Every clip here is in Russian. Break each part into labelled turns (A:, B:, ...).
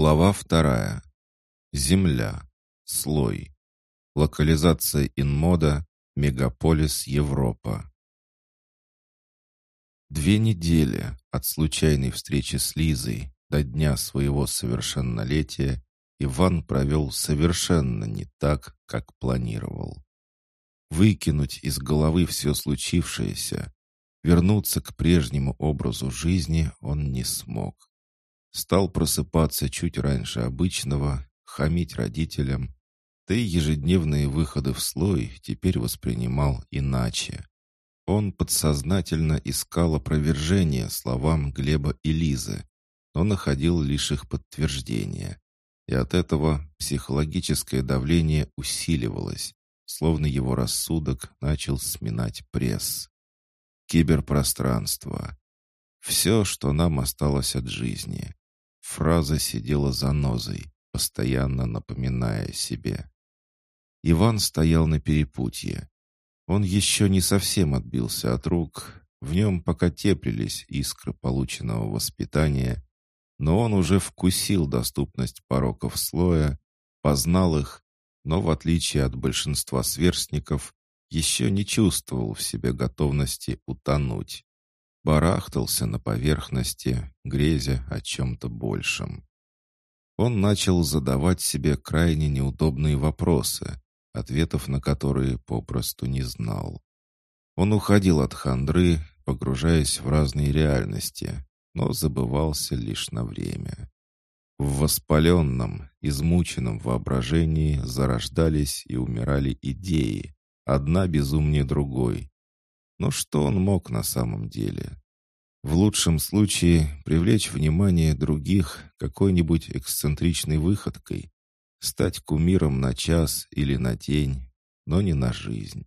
A: Глава вторая. Земля. Слой. Локализация инмода. Мегаполис Европа. Две недели от случайной встречи с Лизой до дня своего совершеннолетия Иван провел совершенно не так, как планировал. Выкинуть из головы все случившееся, вернуться к прежнему образу жизни он не смог. Стал просыпаться чуть раньше обычного, хамить родителям, да и ежедневные выходы в слой теперь воспринимал иначе. Он подсознательно искал опровержение словам Глеба и Лизы, но находил лишь их подтверждение. И от этого психологическое давление усиливалось, словно его рассудок начал сминать пресс. Киберпространство. Все, что нам осталось от жизни. Фраза сидела за нозой, постоянно напоминая себе. Иван стоял на перепутье. Он еще не совсем отбился от рук, в нем пока теплились искры полученного воспитания, но он уже вкусил доступность пороков слоя, познал их, но в отличие от большинства сверстников, еще не чувствовал в себе готовности утонуть барахтался на поверхности, грезя о чем-то большем. Он начал задавать себе крайне неудобные вопросы, ответов на которые попросту не знал. Он уходил от хандры, погружаясь в разные реальности, но забывался лишь на время. В воспаленном, измученном воображении зарождались и умирали идеи, одна безумнее другой, но что он мог на самом деле? В лучшем случае привлечь внимание других какой-нибудь эксцентричной выходкой, стать кумиром на час или на день, но не на жизнь.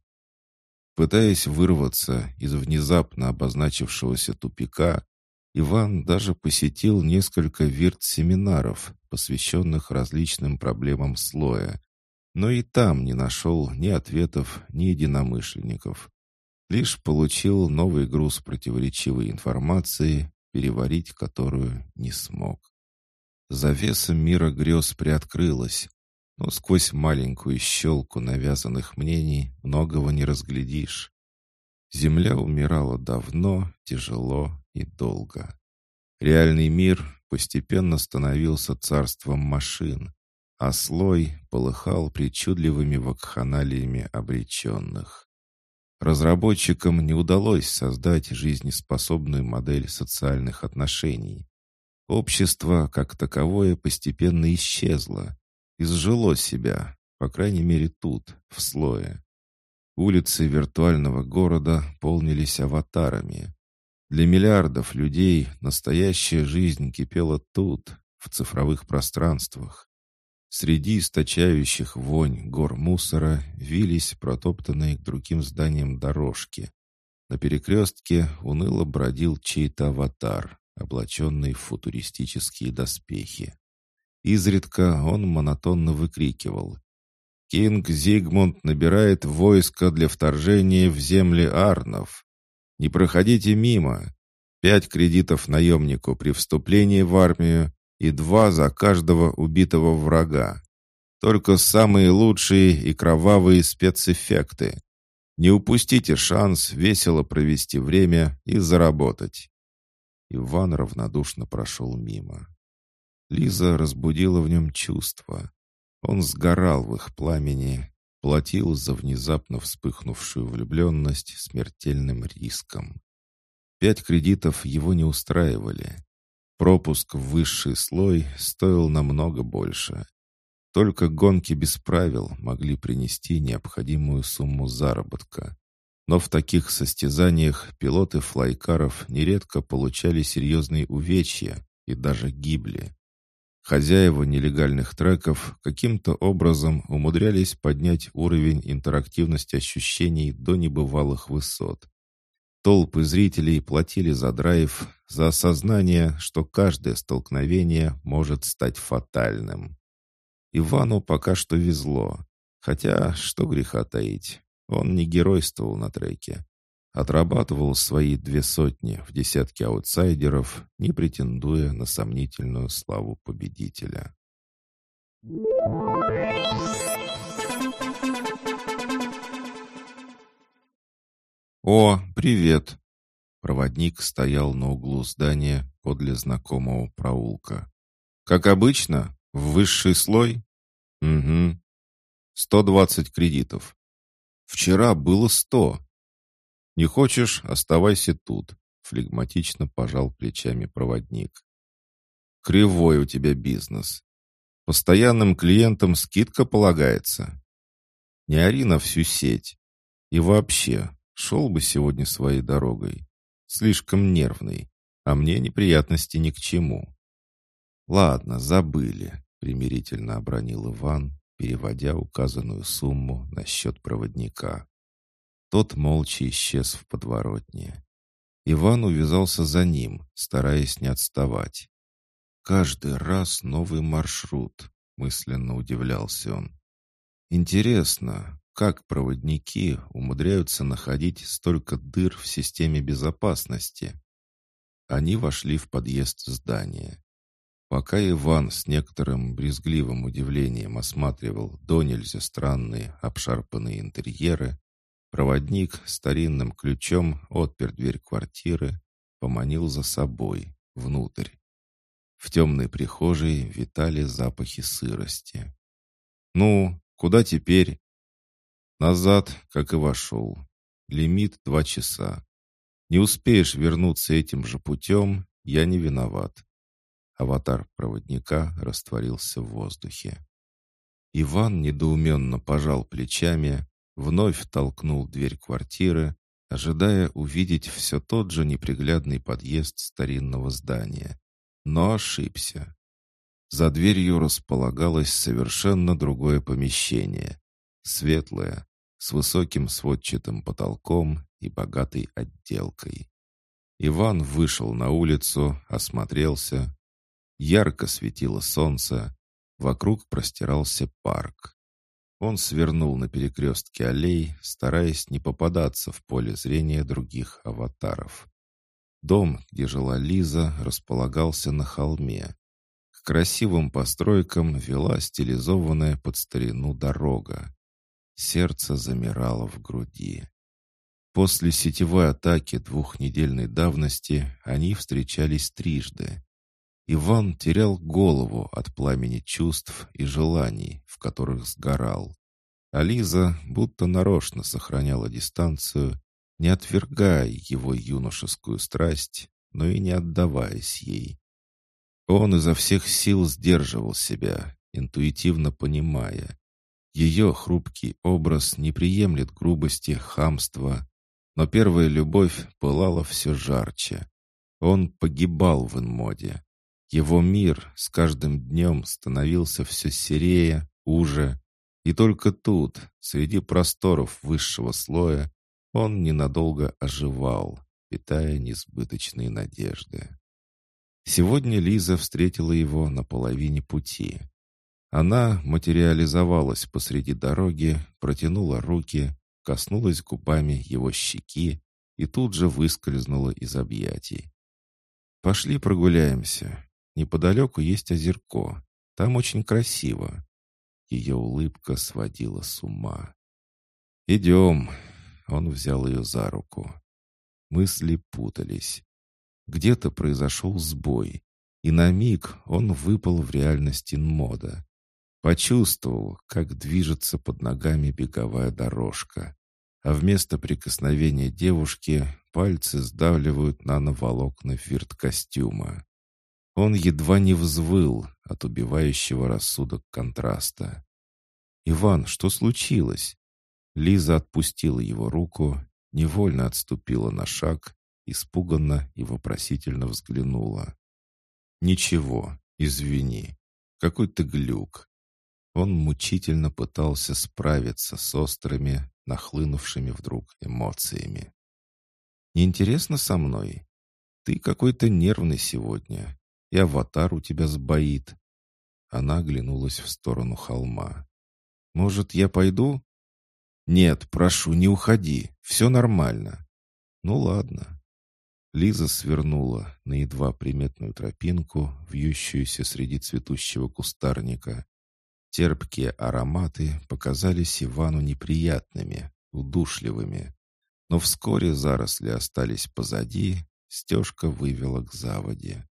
A: Пытаясь вырваться из внезапно обозначившегося тупика, Иван даже посетил несколько вирт-семинаров, посвященных различным проблемам слоя, но и там не нашел ни ответов, ни единомышленников. Лишь получил новый груз противоречивой информации, переварить которую не смог. Завеса мира грез приоткрылась, но сквозь маленькую щелку навязанных мнений многого не разглядишь. Земля умирала давно, тяжело и долго. Реальный мир постепенно становился царством машин, а слой полыхал причудливыми вакханалиями обреченных. Разработчикам не удалось создать жизнеспособную модель социальных отношений. Общество, как таковое, постепенно исчезло, изжило себя, по крайней мере тут, в слое. Улицы виртуального города полнились аватарами. Для миллиардов людей настоящая жизнь кипела тут, в цифровых пространствах. Среди источающих вонь гор мусора вились протоптанные к другим зданиям дорожки. На перекрестке уныло бродил чей-то аватар, облаченный в футуристические доспехи. Изредка он монотонно выкрикивал. «Кинг Зигмунд набирает войско для вторжения в земли Арнов. Не проходите мимо. Пять кредитов наемнику при вступлении в армию и два за каждого убитого врага. Только самые лучшие и кровавые спецэффекты. Не упустите шанс весело провести время и заработать. Иван равнодушно прошел мимо. Лиза разбудила в нем чувства. Он сгорал в их пламени, платил за внезапно вспыхнувшую влюбленность смертельным риском. Пять кредитов его не устраивали. Пропуск в высший слой стоил намного больше. Только гонки без правил могли принести необходимую сумму заработка. Но в таких состязаниях пилоты флайкаров нередко получали серьезные увечья и даже гибли. Хозяева нелегальных треков каким-то образом умудрялись поднять уровень интерактивности ощущений до небывалых высот. Толпы зрителей платили за драйв, за осознание, что каждое столкновение может стать фатальным. Ивану пока что везло. Хотя, что греха таить, он не геройствовал на треке. Отрабатывал свои две сотни в десятке аутсайдеров, не претендуя на сомнительную славу победителя. «О, привет!» Проводник стоял на углу здания подле знакомого проулка. «Как обычно? В высший слой?» «Угу. Сто двадцать кредитов. Вчера было сто. Не хочешь, оставайся тут», — флегматично пожал плечами проводник. «Кривой у тебя бизнес. Постоянным клиентам скидка полагается. Не ори на всю сеть. И вообще, шел бы сегодня своей дорогой. Слишком нервный, а мне неприятности ни к чему. Ладно, забыли, примирительно обронил Иван, переводя указанную сумму на счет проводника. Тот молча исчез в подворотне. Иван увязался за ним, стараясь не отставать. «Каждый раз новый маршрут», — мысленно удивлялся он. «Интересно, как проводники умудряются находить столько дыр в системе безопасности?» Они вошли в подъезд здания. Пока Иван с некоторым брезгливым удивлением осматривал до нельзя странные обшарпанные интерьеры, проводник старинным ключом отпер дверь квартиры, поманил за собой, внутрь. В темной прихожей витали запахи сырости. «Ну, куда теперь?» «Назад, как и вошел. Лимит два часа. Не успеешь вернуться этим же путем, я не виноват. Аватар проводника растворился в воздухе. Иван недоуменно пожал плечами, вновь толкнул дверь квартиры, ожидая увидеть все тот же неприглядный подъезд старинного здания. Но ошибся. За дверью располагалось совершенно другое помещение. Светлое, с высоким сводчатым потолком и богатой отделкой. Иван вышел на улицу, осмотрелся, Ярко светило солнце, вокруг простирался парк. Он свернул на перекрестке аллей, стараясь не попадаться в поле зрения других аватаров. Дом, где жила Лиза, располагался на холме. К красивым постройкам вела стилизованная под старину дорога. Сердце замирало в груди. После сетевой атаки двухнедельной давности они встречались трижды. Иван терял голову от пламени чувств и желаний, в которых сгорал. А Лиза будто нарочно сохраняла дистанцию, не отвергая его юношескую страсть, но и не отдаваясь ей. Он изо всех сил сдерживал себя, интуитивно понимая. Ее хрупкий образ не приемлет грубости, хамства, но первая любовь пылала все жарче. Он погибал в инмоде. Его мир с каждым днем становился все серее, уже, и только тут, среди просторов высшего слоя, он ненадолго оживал, питая несбыточные надежды. Сегодня Лиза встретила его на половине пути. Она материализовалась посреди дороги, протянула руки, коснулась губами его щеки и тут же выскользнула из объятий. «Пошли прогуляемся. Неподалеку есть озерко. Там очень красиво. Ее улыбка сводила с ума. «Идем». Он взял ее за руку. Мысли путались. Где-то произошел сбой, и на миг он выпал в реальность инмода. Почувствовал, как движется под ногами беговая дорожка, а вместо прикосновения девушки пальцы сдавливают нановолокна фирт-костюма. Он едва не взвыл от убивающего рассудок контраста. «Иван, что случилось?» Лиза отпустила его руку, невольно отступила на шаг, испуганно и вопросительно взглянула. «Ничего, извини. Какой-то глюк». Он мучительно пытался справиться с острыми, нахлынувшими вдруг эмоциями. «Неинтересно со мной? Ты какой-то нервный сегодня и аватар у тебя сбоит». Она оглянулась в сторону холма. «Может, я пойду?» «Нет, прошу, не уходи. Все нормально». Ну ладно. Лиза свернула на едва приметную тропинку, вьющуюся среди цветущего кустарника. Терпкие ароматы показались Ивану неприятными, удушливыми. Но вскоре заросли остались позади, стежка вывела к заводе.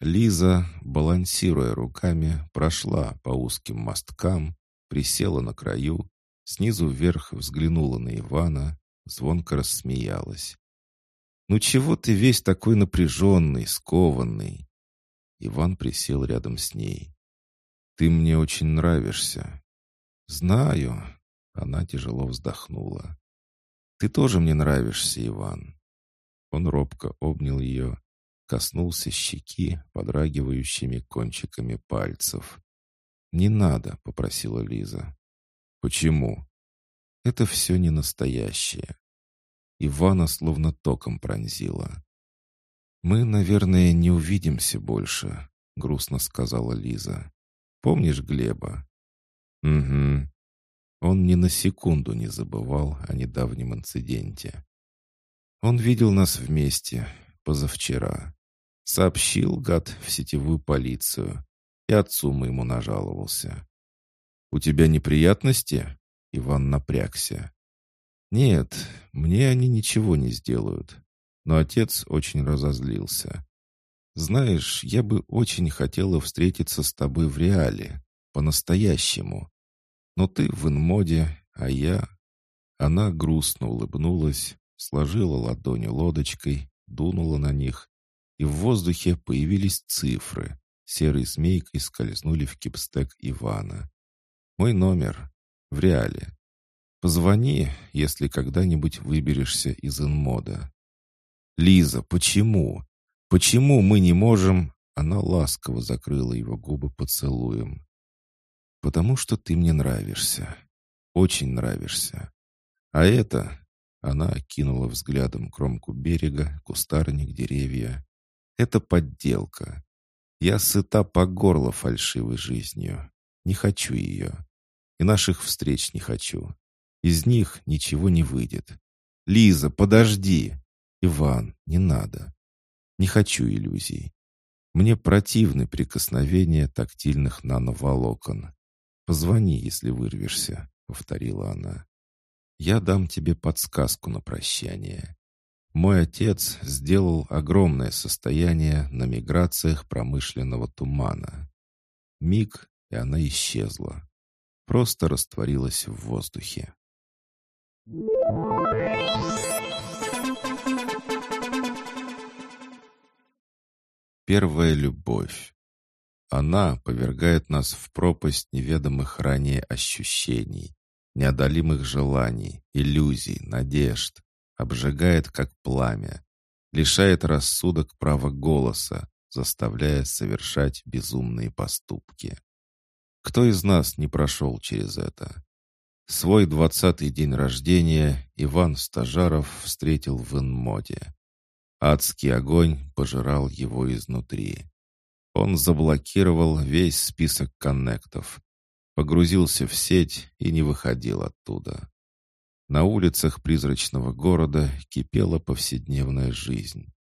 A: Лиза, балансируя руками, прошла по узким мосткам, присела на краю, снизу вверх взглянула на Ивана, звонко рассмеялась. «Ну чего ты весь такой напряженный, скованный?» Иван присел рядом с ней. «Ты мне очень нравишься». «Знаю». Она тяжело вздохнула. «Ты тоже мне нравишься, Иван». Он робко обнял ее, коснулся щеки подрагивающими кончиками пальцев. «Не надо», — попросила Лиза. «Почему?» «Это все не настоящее». Ивана словно током пронзила. «Мы, наверное, не увидимся больше», — грустно сказала Лиза. Помнишь Глеба?» «Угу». Он ни на секунду не забывал о недавнем инциденте. Он видел нас вместе позавчера. Сообщил, гад, в сетевую полицию. И отцу моему нажаловался. «У тебя неприятности?» Иван напрягся. «Нет, мне они ничего не сделают». Но отец очень разозлился. Знаешь, я бы очень хотела встретиться с тобой в реале, по-настоящему. Но ты в инмоде, а я...» Она грустно улыбнулась, сложила ладони лодочкой, дунула на них, и в воздухе появились цифры. Серой змейкой скользнули в кипстек Ивана. «Мой номер. В реале. Позвони, если когда-нибудь выберешься из инмода». «Лиза, почему? Почему мы не можем...» Она ласково закрыла его губы поцелуем. «Потому что ты мне нравишься. Очень нравишься. А это...» Она окинула взглядом кромку берега, кустарник, деревья. «Это подделка. Я сыта по горло фальшивой жизнью. Не хочу ее. И наших встреч не хочу. Из них ничего не выйдет. Лиза, подожди! Иван, не надо. Не хочу иллюзий. Мне противны прикосновения тактильных нановолокон. Позвони, если вырвешься, — повторила она. Я дам тебе подсказку на прощание. Мой отец сделал огромное состояние на миграциях промышленного тумана. Миг, и она исчезла. Просто растворилась в воздухе. Первая любовь. Она повергает нас в пропасть неведомых ранее ощущений, неодолимых желаний, иллюзий, надежд, обжигает как пламя, лишает рассудок права голоса, заставляя совершать безумные поступки. Кто из нас не прошел через это? Свой двадцатый день рождения Иван Стажаров встретил в Инмоде. Адский огонь пожирал его изнутри. Он заблокировал весь список коннектов, погрузился в сеть и не выходил оттуда. На улицах призрачного города кипела повседневная жизнь.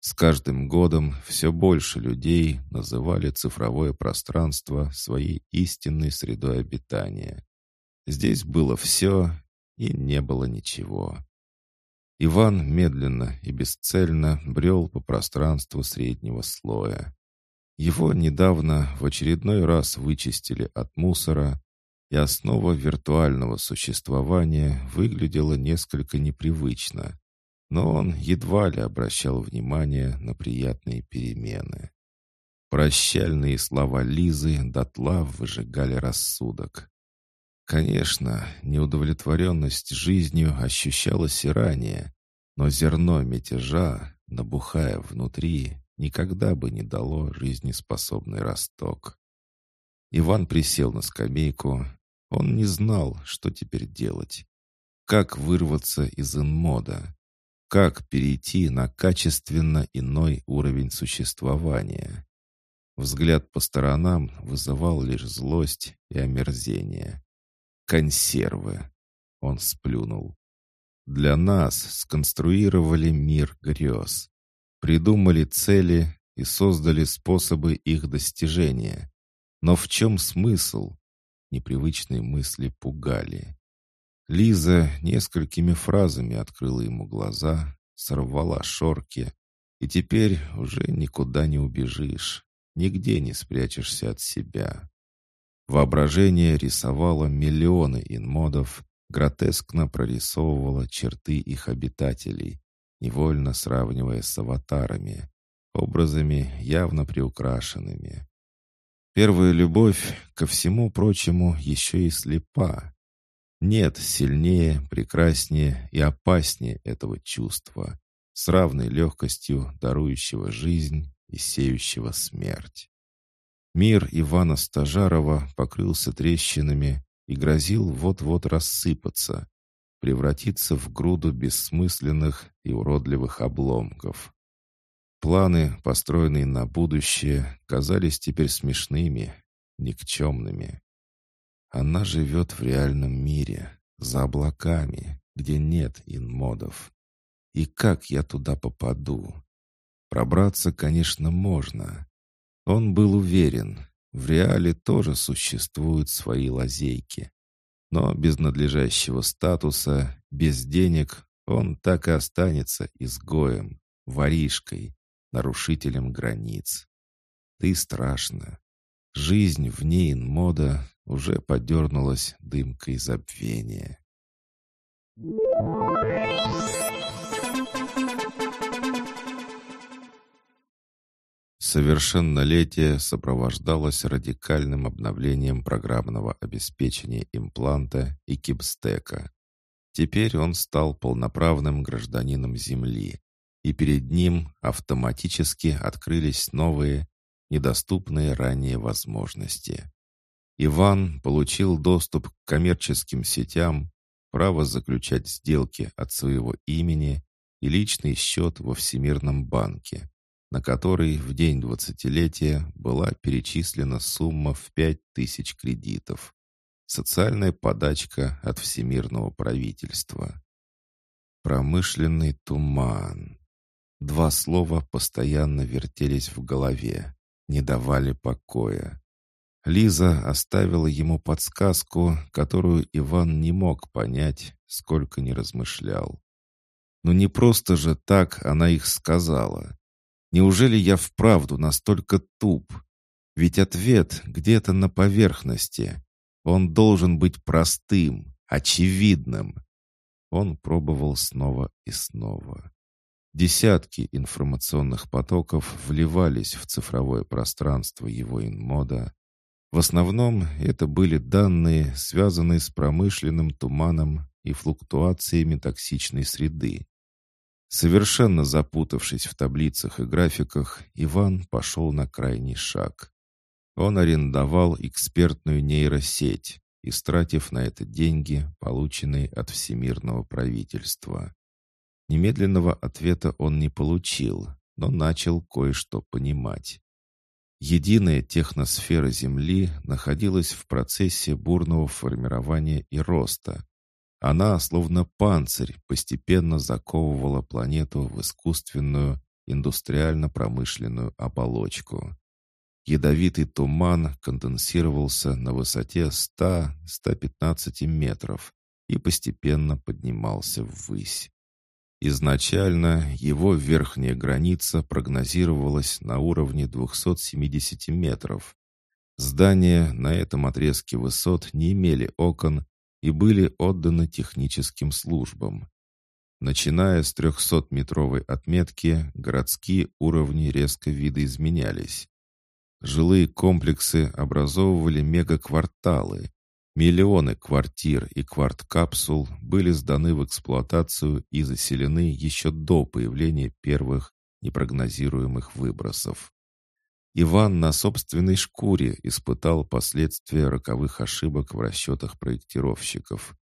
A: С каждым годом все больше людей называли цифровое пространство своей истинной средой обитания. Здесь было все и не было ничего. Иван медленно и бесцельно брел по пространству среднего слоя. Его недавно в очередной раз вычистили от мусора, и основа виртуального существования выглядела несколько непривычно, но он едва ли обращал внимание на приятные перемены. Прощальные слова Лизы дотла выжигали рассудок. Конечно, неудовлетворенность жизнью ощущалась и ранее, но зерно мятежа, набухая внутри, никогда бы не дало жизнеспособный росток. Иван присел на скамейку. Он не знал, что теперь делать. Как вырваться из инмода? Как перейти на качественно иной уровень существования? Взгляд по сторонам вызывал лишь злость и омерзение. Консервы. Он сплюнул. Для нас сконструировали мир грез. Придумали цели и создали способы их достижения. Но в чем смысл? Непривычные мысли пугали. Лиза несколькими фразами открыла ему глаза, сорвала шорки, и теперь уже никуда не убежишь, нигде не спрячешься от себя. Воображение рисовало миллионы инмодов, гротескно прорисовывало черты их обитателей, невольно сравнивая с аватарами, образами явно приукрашенными. Первая любовь, ко всему прочему, еще и слепа. Нет сильнее, прекраснее и опаснее этого чувства, с равной легкостью дарующего жизнь и сеющего смерть. Мир Ивана Стажарова покрылся трещинами и грозил вот-вот рассыпаться, превратиться в груду бессмысленных и уродливых обломков. Планы, построенные на будущее, казались теперь смешными, никчемными. Она живет в реальном мире, за облаками, где нет инмодов. И как я туда попаду? Пробраться, конечно, можно. Он был уверен, в реале тоже существуют свои лазейки. Но без надлежащего статуса, без денег, он так и останется изгоем, воришкой, нарушителем границ. Ты страшно. Жизнь вне инмода уже подернулась дымкой забвения. Совершеннолетие сопровождалось радикальным обновлением программного обеспечения импланта и кибстека. Теперь он стал полноправным гражданином Земли, и перед ним автоматически открылись новые, недоступные ранее возможности. Иван получил доступ к коммерческим сетям, право заключать сделки от своего имени и личный счет во Всемирном банке, на который в день двадцатилетия была перечислена сумма в пять тысяч кредитов. Социальная подачка от всемирного правительства. Промышленный туман. Два слова постоянно вертелись в голове, не давали покоя. Лиза оставила ему подсказку, которую Иван не мог понять, сколько не размышлял. Но не просто же так она их сказала. Неужели я вправду настолько туп? Ведь ответ где-то на поверхности. Он должен быть простым, очевидным. Он пробовал снова и снова. Десятки информационных потоков вливались в цифровое пространство его инмода. В основном это были данные, связанные с промышленным туманом и флуктуациями токсичной среды. Совершенно запутавшись в таблицах и графиках, Иван пошел на крайний шаг. Он арендовал экспертную нейросеть, истратив на это деньги, полученные от всемирного правительства. Немедленного ответа он не получил, но начал кое-что понимать. Единая техносфера Земли находилась в процессе бурного формирования и роста. Она, словно панцирь, постепенно заковывала планету в искусственную, индустриально-промышленную оболочку. Ядовитый туман конденсировался на высоте 100-115 метров и постепенно поднимался ввысь. Изначально его верхняя граница прогнозировалась на уровне 270 метров. Здания на этом отрезке высот не имели окон и были отданы техническим службам. Начиная с 300-метровой отметки, городские уровни резко видоизменялись. Жилые комплексы образовывали мегакварталы, Миллионы квартир и кварт-капсул были сданы в эксплуатацию и заселены еще до появления первых непрогнозируемых выбросов. Иван на собственной шкуре испытал последствия роковых ошибок в расчетах проектировщиков.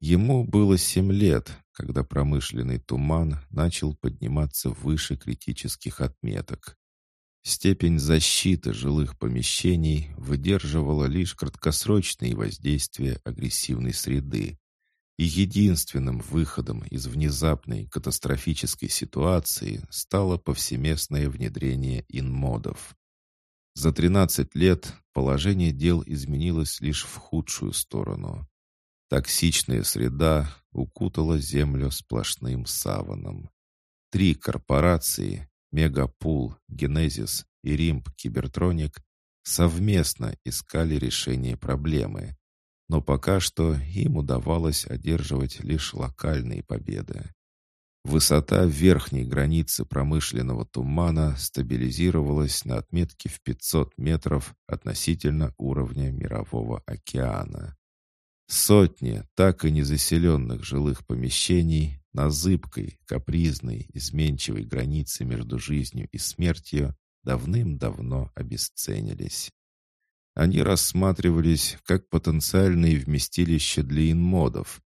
A: Ему было семь лет, когда промышленный туман начал подниматься выше критических отметок. Степень защиты жилых помещений выдерживала лишь краткосрочные воздействия агрессивной среды. И единственным выходом из внезапной катастрофической ситуации стало повсеместное внедрение инмодов. За 13 лет положение дел изменилось лишь в худшую сторону. Токсичная среда укутала Землю сплошным саваном. Три корпорации – Мегапул, Генезис и Римп Кибертроник – совместно искали решение проблемы, но пока что им удавалось одерживать лишь локальные победы. Высота верхней границы промышленного тумана стабилизировалась на отметке в 500 метров относительно уровня Мирового океана. Сотни так и незаселенных жилых помещений на зыбкой, капризной, изменчивой границе между жизнью и смертью давным-давно обесценились. Они рассматривались как потенциальные вместилища для инмодов,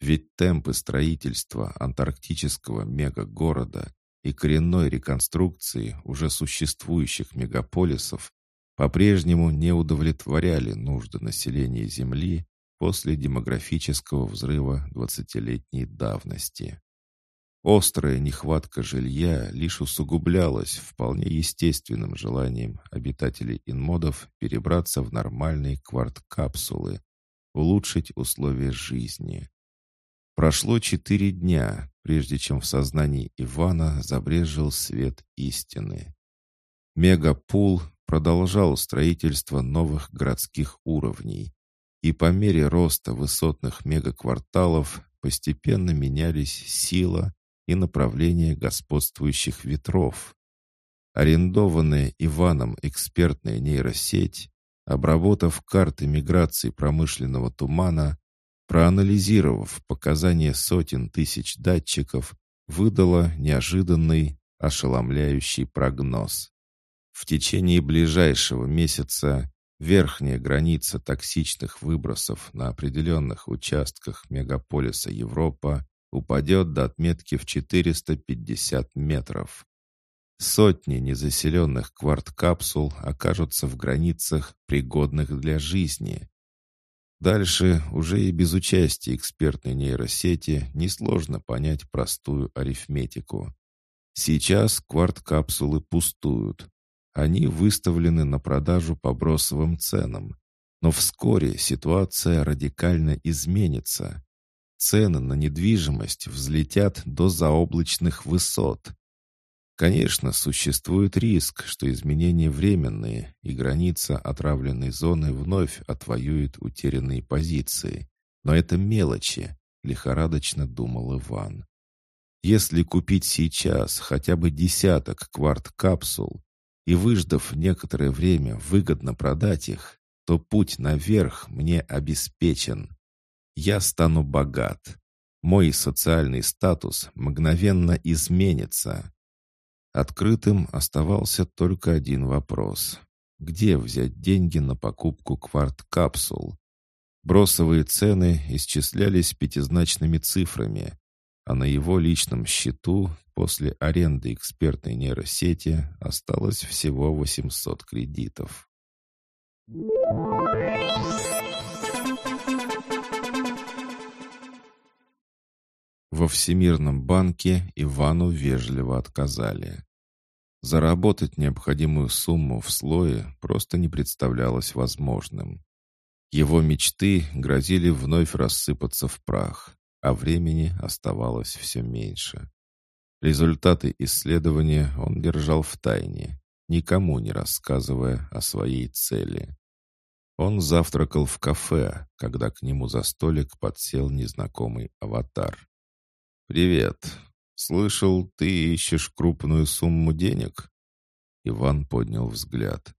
A: ведь темпы строительства антарктического мегагорода и коренной реконструкции уже существующих мегаполисов по-прежнему не удовлетворяли нужды населения Земли после демографического взрыва двадцатилетней давности. Острая нехватка жилья лишь усугублялась вполне естественным желанием обитателей инмодов перебраться в нормальные кварт-капсулы, улучшить условия жизни. Прошло четыре дня, прежде чем в сознании Ивана забрежил свет истины. Мегапул продолжал строительство новых городских уровней, и по мере роста высотных мегакварталов постепенно менялись сила, и направление господствующих ветров. Арендованная Иваном экспертная нейросеть, обработав карты миграции промышленного тумана, проанализировав показания сотен тысяч датчиков, выдала неожиданный, ошеломляющий прогноз. В течение ближайшего месяца верхняя граница токсичных выбросов на определенных участках мегаполиса Европа упадет до отметки в 450 метров. Сотни незаселенных кварт-капсул окажутся в границах, пригодных для жизни. Дальше уже и без участия экспертной нейросети несложно понять простую арифметику. Сейчас кварт-капсулы пустуют. Они выставлены на продажу по бросовым ценам. Но вскоре ситуация радикально изменится цены на недвижимость взлетят до заоблачных высот. Конечно, существует риск, что изменения временные, и граница отравленной зоны вновь отвоюет утерянные позиции. Но это мелочи, лихорадочно думал Иван. Если купить сейчас хотя бы десяток кварт-капсул и, выждав некоторое время, выгодно продать их, то путь наверх мне обеспечен я стану богат. Мой социальный статус мгновенно изменится. Открытым оставался только один вопрос. Где взять деньги на покупку кварт-капсул? Бросовые цены исчислялись пятизначными цифрами, а на его личном счету после аренды экспертной нейросети осталось всего 800 кредитов. Во Всемирном банке Ивану вежливо отказали. Заработать необходимую сумму в слое просто не представлялось возможным. Его мечты грозили вновь рассыпаться в прах, а времени оставалось все меньше. Результаты исследования он держал в тайне, никому не рассказывая о своей цели. Он завтракал в кафе, когда к нему за столик подсел незнакомый аватар. «Привет. Слышал, ты ищешь крупную сумму денег?» Иван поднял взгляд.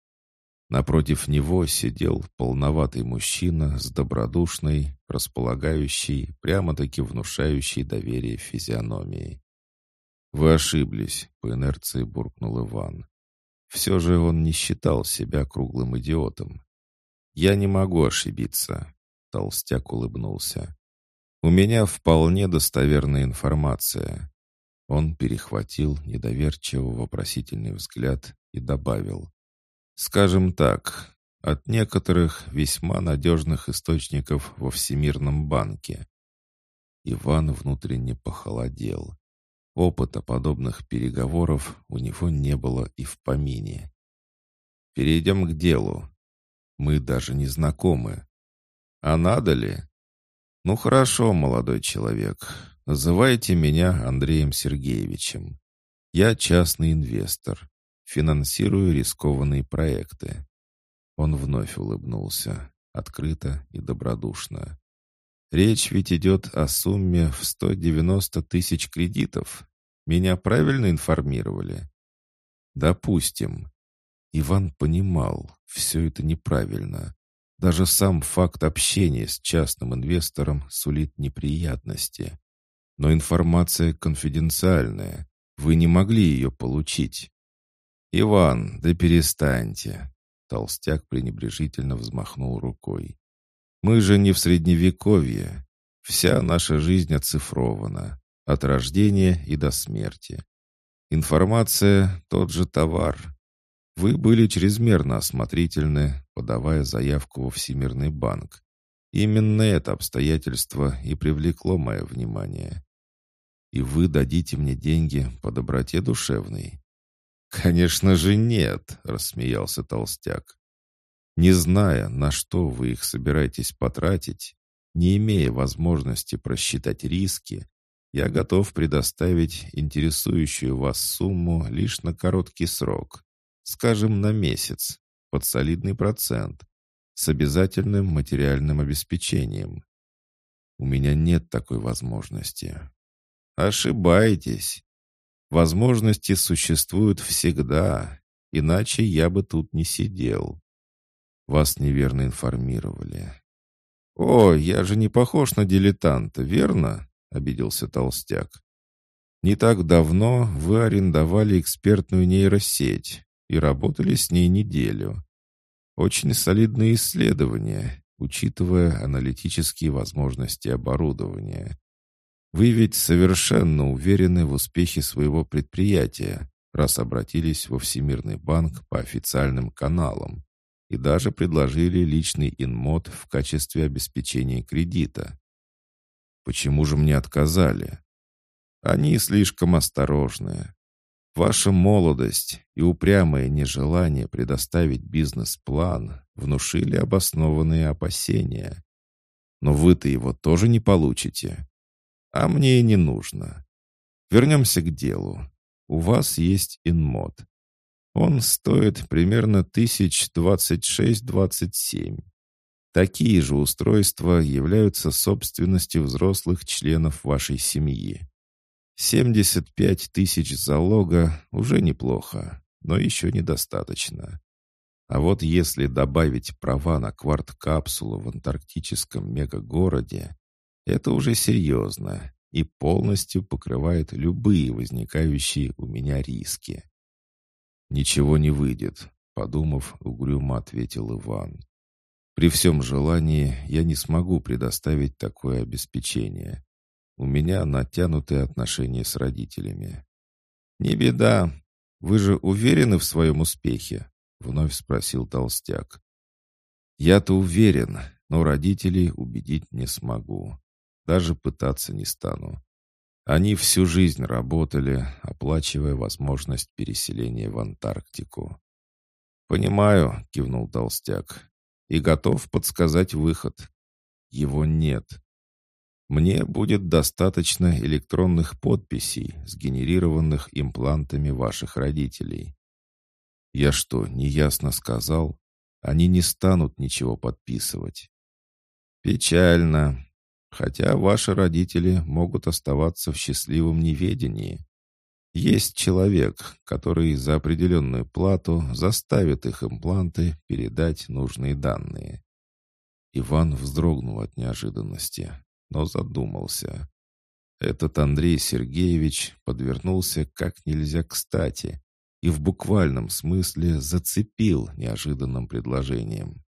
A: Напротив него сидел полноватый мужчина с добродушной, располагающей, прямо-таки внушающей доверие физиономией. «Вы ошиблись», — по инерции буркнул Иван. Все же он не считал себя круглым идиотом. «Я не могу ошибиться», — толстяк улыбнулся. «У меня вполне достоверная информация». Он перехватил недоверчиво вопросительный взгляд и добавил. «Скажем так, от некоторых весьма надежных источников во Всемирном банке. Иван внутренне похолодел. Опыта подобных переговоров у него не было и в помине. «Перейдем к делу. Мы даже не знакомы. А надо ли?» «Ну хорошо, молодой человек. Называйте меня Андреем Сергеевичем. Я частный инвестор. Финансирую рискованные проекты». Он вновь улыбнулся, открыто и добродушно. Речь ведь идет о сумме в 190 тысяч кредитов. Меня правильно информировали? Допустим. Иван понимал, все это неправильно. Даже сам факт общения с частным инвестором сулит неприятности. Но информация конфиденциальная. Вы не могли ее получить. «Иван, да перестаньте!» Толстяк пренебрежительно взмахнул рукой. Мы же не в средневековье. Вся наша жизнь оцифрована. От рождения и до смерти. Информация — тот же товар. Вы были чрезмерно осмотрительны, подавая заявку во Всемирный банк. Именно это обстоятельство и привлекло мое внимание. И вы дадите мне деньги по доброте душевной. «Конечно же нет», — рассмеялся толстяк. Не зная, на что вы их собираетесь потратить, не имея возможности просчитать риски, я готов предоставить интересующую вас сумму лишь на короткий срок, скажем, на месяц, под солидный процент, с обязательным материальным обеспечением. У меня нет такой возможности. Ошибаетесь. Возможности существуют всегда, иначе я бы тут не сидел. Вас неверно информировали. «О, я же не похож на дилетанта, верно?» — обиделся толстяк. «Не так давно вы арендовали экспертную нейросеть и работали с ней неделю. Очень солидные исследования, учитывая аналитические возможности оборудования. Вы ведь совершенно уверены в успехе своего предприятия, раз обратились во Всемирный банк по официальным каналам и даже предложили личный инмод в качестве обеспечения кредита. Почему же мне отказали? Они слишком осторожны. Ваша молодость и упрямое нежелание предоставить бизнес-план внушили обоснованные опасения. Но вы-то его тоже не получите. А мне и не нужно. Вернемся к делу. У вас есть инмод. Он стоит примерно тысяч двадцать шесть-двадцать семь. Такие же устройства являются собственностью взрослых членов вашей семьи. 75 тысяч залога уже неплохо, но еще недостаточно. А вот если добавить права на кварт-капсулу в антарктическом мегагороде, это уже серьезно и полностью покрывает любые возникающие у меня риски. «Ничего не выйдет», — подумав, угрюмо ответил Иван. «При всем желании я не смогу предоставить такое обеспечение. У меня натянутые отношения с родителями». «Не беда. Вы же уверены в своем успехе?» — вновь спросил толстяк. «Я-то уверен, но родителей убедить не смогу. Даже пытаться не стану. Они всю жизнь работали, оплачивая возможность переселения в Антарктику. «Понимаю», — кивнул Толстяк, — «и готов подсказать выход. Его нет. Мне будет достаточно электронных подписей, сгенерированных имплантами ваших родителей. Я что, неясно сказал? Они не станут ничего подписывать. Печально, Хотя ваши родители могут оставаться в счастливом неведении. Есть человек, который за определенную плату заставит их импланты передать нужные данные. Иван вздрогнул от неожиданности, но задумался. Этот Андрей Сергеевич подвернулся как нельзя кстати и в буквальном смысле зацепил неожиданным предложением.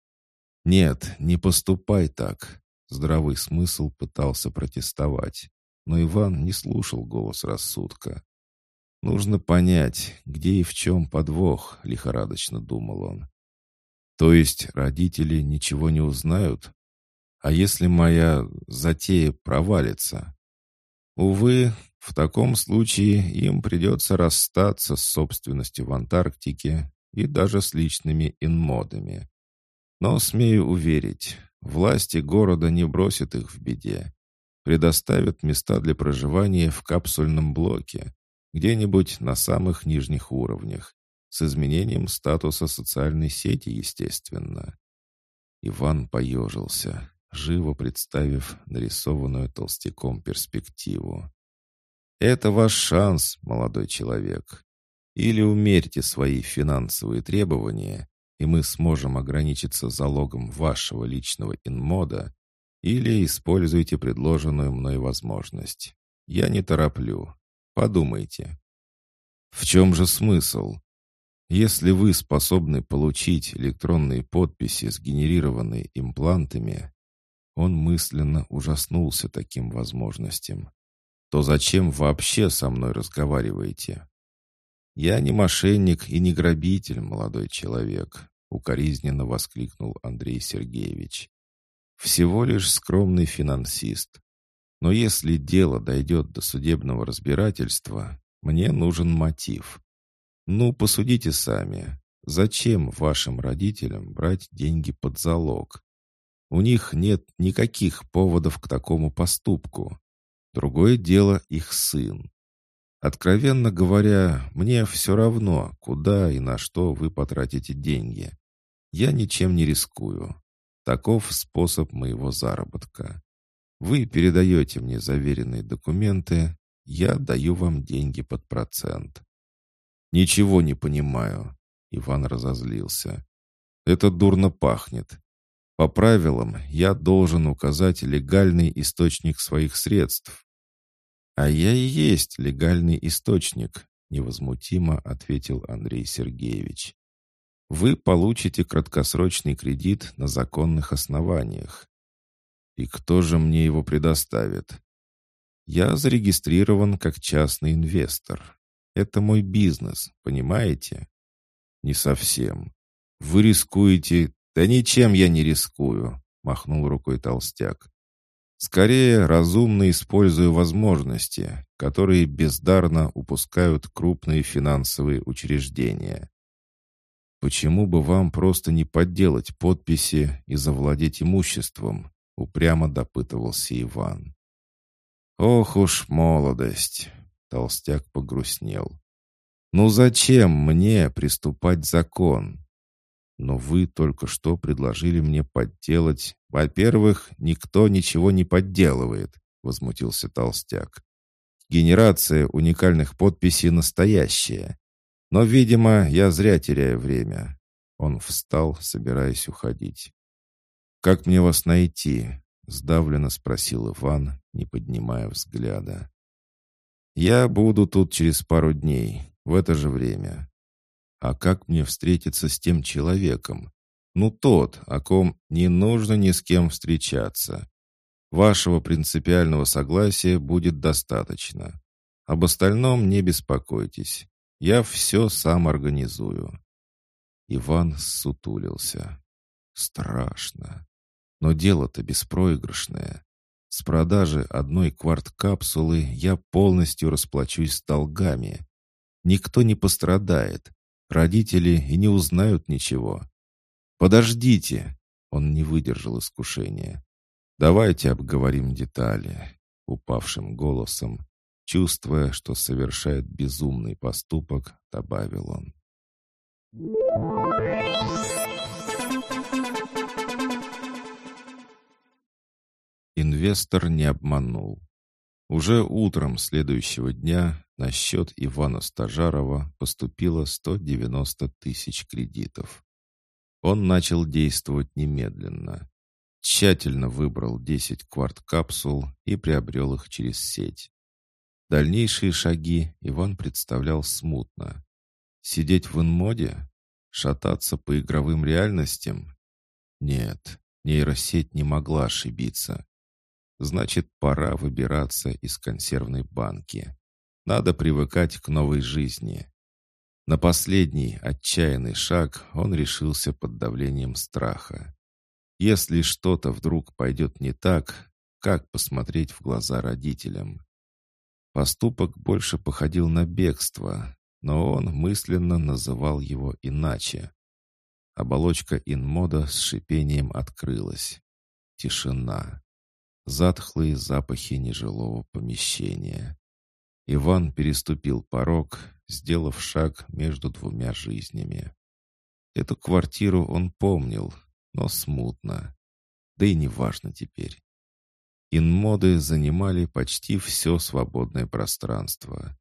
A: «Нет, не поступай так. Здравый смысл пытался протестовать, но Иван не слушал голос рассудка. «Нужно понять, где и в чем подвох», — лихорадочно думал он. «То есть родители ничего не узнают? А если моя затея провалится?» Увы, в таком случае им придется расстаться с собственностью в Антарктике и даже с личными инмодами. Но, смею уверить, власти города не бросят их в беде. Предоставят места для проживания в капсульном блоке, где-нибудь на самых нижних уровнях, с изменением статуса социальной сети, естественно. Иван поежился, живо представив нарисованную толстяком перспективу. «Это ваш шанс, молодой человек. Или умерьте свои финансовые требования, и мы сможем ограничиться залогом вашего личного инмода, или используйте предложенную мной возможность. Я не тороплю. Подумайте. В чем же смысл? Если вы способны получить электронные подписи, сгенерированные имплантами, он мысленно ужаснулся таким возможностям, то зачем вообще со мной разговариваете? «Я не мошенник и не грабитель, молодой человек», — укоризненно воскликнул Андрей Сергеевич. «Всего лишь скромный финансист. Но если дело дойдет до судебного разбирательства, мне нужен мотив. Ну, посудите сами. Зачем вашим родителям брать деньги под залог? У них нет никаких поводов к такому поступку. Другое дело их сын. Откровенно говоря, мне все равно, куда и на что вы потратите деньги. Я ничем не рискую. Таков способ моего заработка. Вы передаете мне заверенные документы, я даю вам деньги под процент. Ничего не понимаю. Иван разозлился. Это дурно пахнет. По правилам, я должен указать легальный источник своих средств, «А я и есть легальный источник», — невозмутимо ответил Андрей Сергеевич. «Вы получите краткосрочный кредит на законных основаниях. И кто же мне его предоставит? Я зарегистрирован как частный инвестор. Это мой бизнес, понимаете? Не совсем. Вы рискуете... Да ничем я не рискую, махнул рукой толстяк. Скорее, разумно использую возможности, которые бездарно упускают крупные финансовые учреждения. Почему бы вам просто не подделать подписи и завладеть имуществом? Упрямо допытывался Иван. Ох уж молодость! Толстяк погрустнел. Ну зачем мне приступать закон? Но вы только что предложили мне подделать... Во-первых, никто ничего не подделывает, возмутился Толстяк. Генерация уникальных подписей настоящая. Но, видимо, я зря теряю время. Он встал, собираясь уходить. «Как мне вас найти?» — сдавленно спросил Иван, не поднимая взгляда. «Я буду тут через пару дней, в это же время. А как мне встретиться с тем человеком? Ну, тот, о ком не нужно ни с кем встречаться. Вашего принципиального согласия будет достаточно. Об остальном не беспокойтесь. Я все сам организую». Иван сутулился. «Страшно. Но дело-то беспроигрышное. С продажи одной кварт-капсулы я полностью расплачусь с долгами. Никто не пострадает, Родители и не узнают ничего. «Подождите!» — он не выдержал искушения. «Давайте обговорим детали», — упавшим голосом, чувствуя, что совершает безумный поступок, добавил он. Инвестор не обманул. Уже утром следующего дня на счет Ивана Стажарова поступило 190 тысяч кредитов. Он начал действовать немедленно. Тщательно выбрал 10 кварт-капсул и приобрел их через сеть. Дальнейшие шаги Иван представлял смутно. Сидеть в инмоде? Шататься по игровым реальностям? Нет, нейросеть не могла ошибиться. Значит, пора выбираться из консервной банки. Надо привыкать к новой жизни. На последний отчаянный шаг он решился под давлением страха. Если что-то вдруг пойдет не так, как посмотреть в глаза родителям? Поступок больше походил на бегство, но он мысленно называл его иначе. Оболочка инмода с шипением открылась. Тишина. Затхлые запахи нежилого помещения. Иван переступил порог, сделав шаг между двумя жизнями. Эту квартиру он помнил, но смутно. Да и неважно теперь. Инмоды занимали почти все свободное пространство.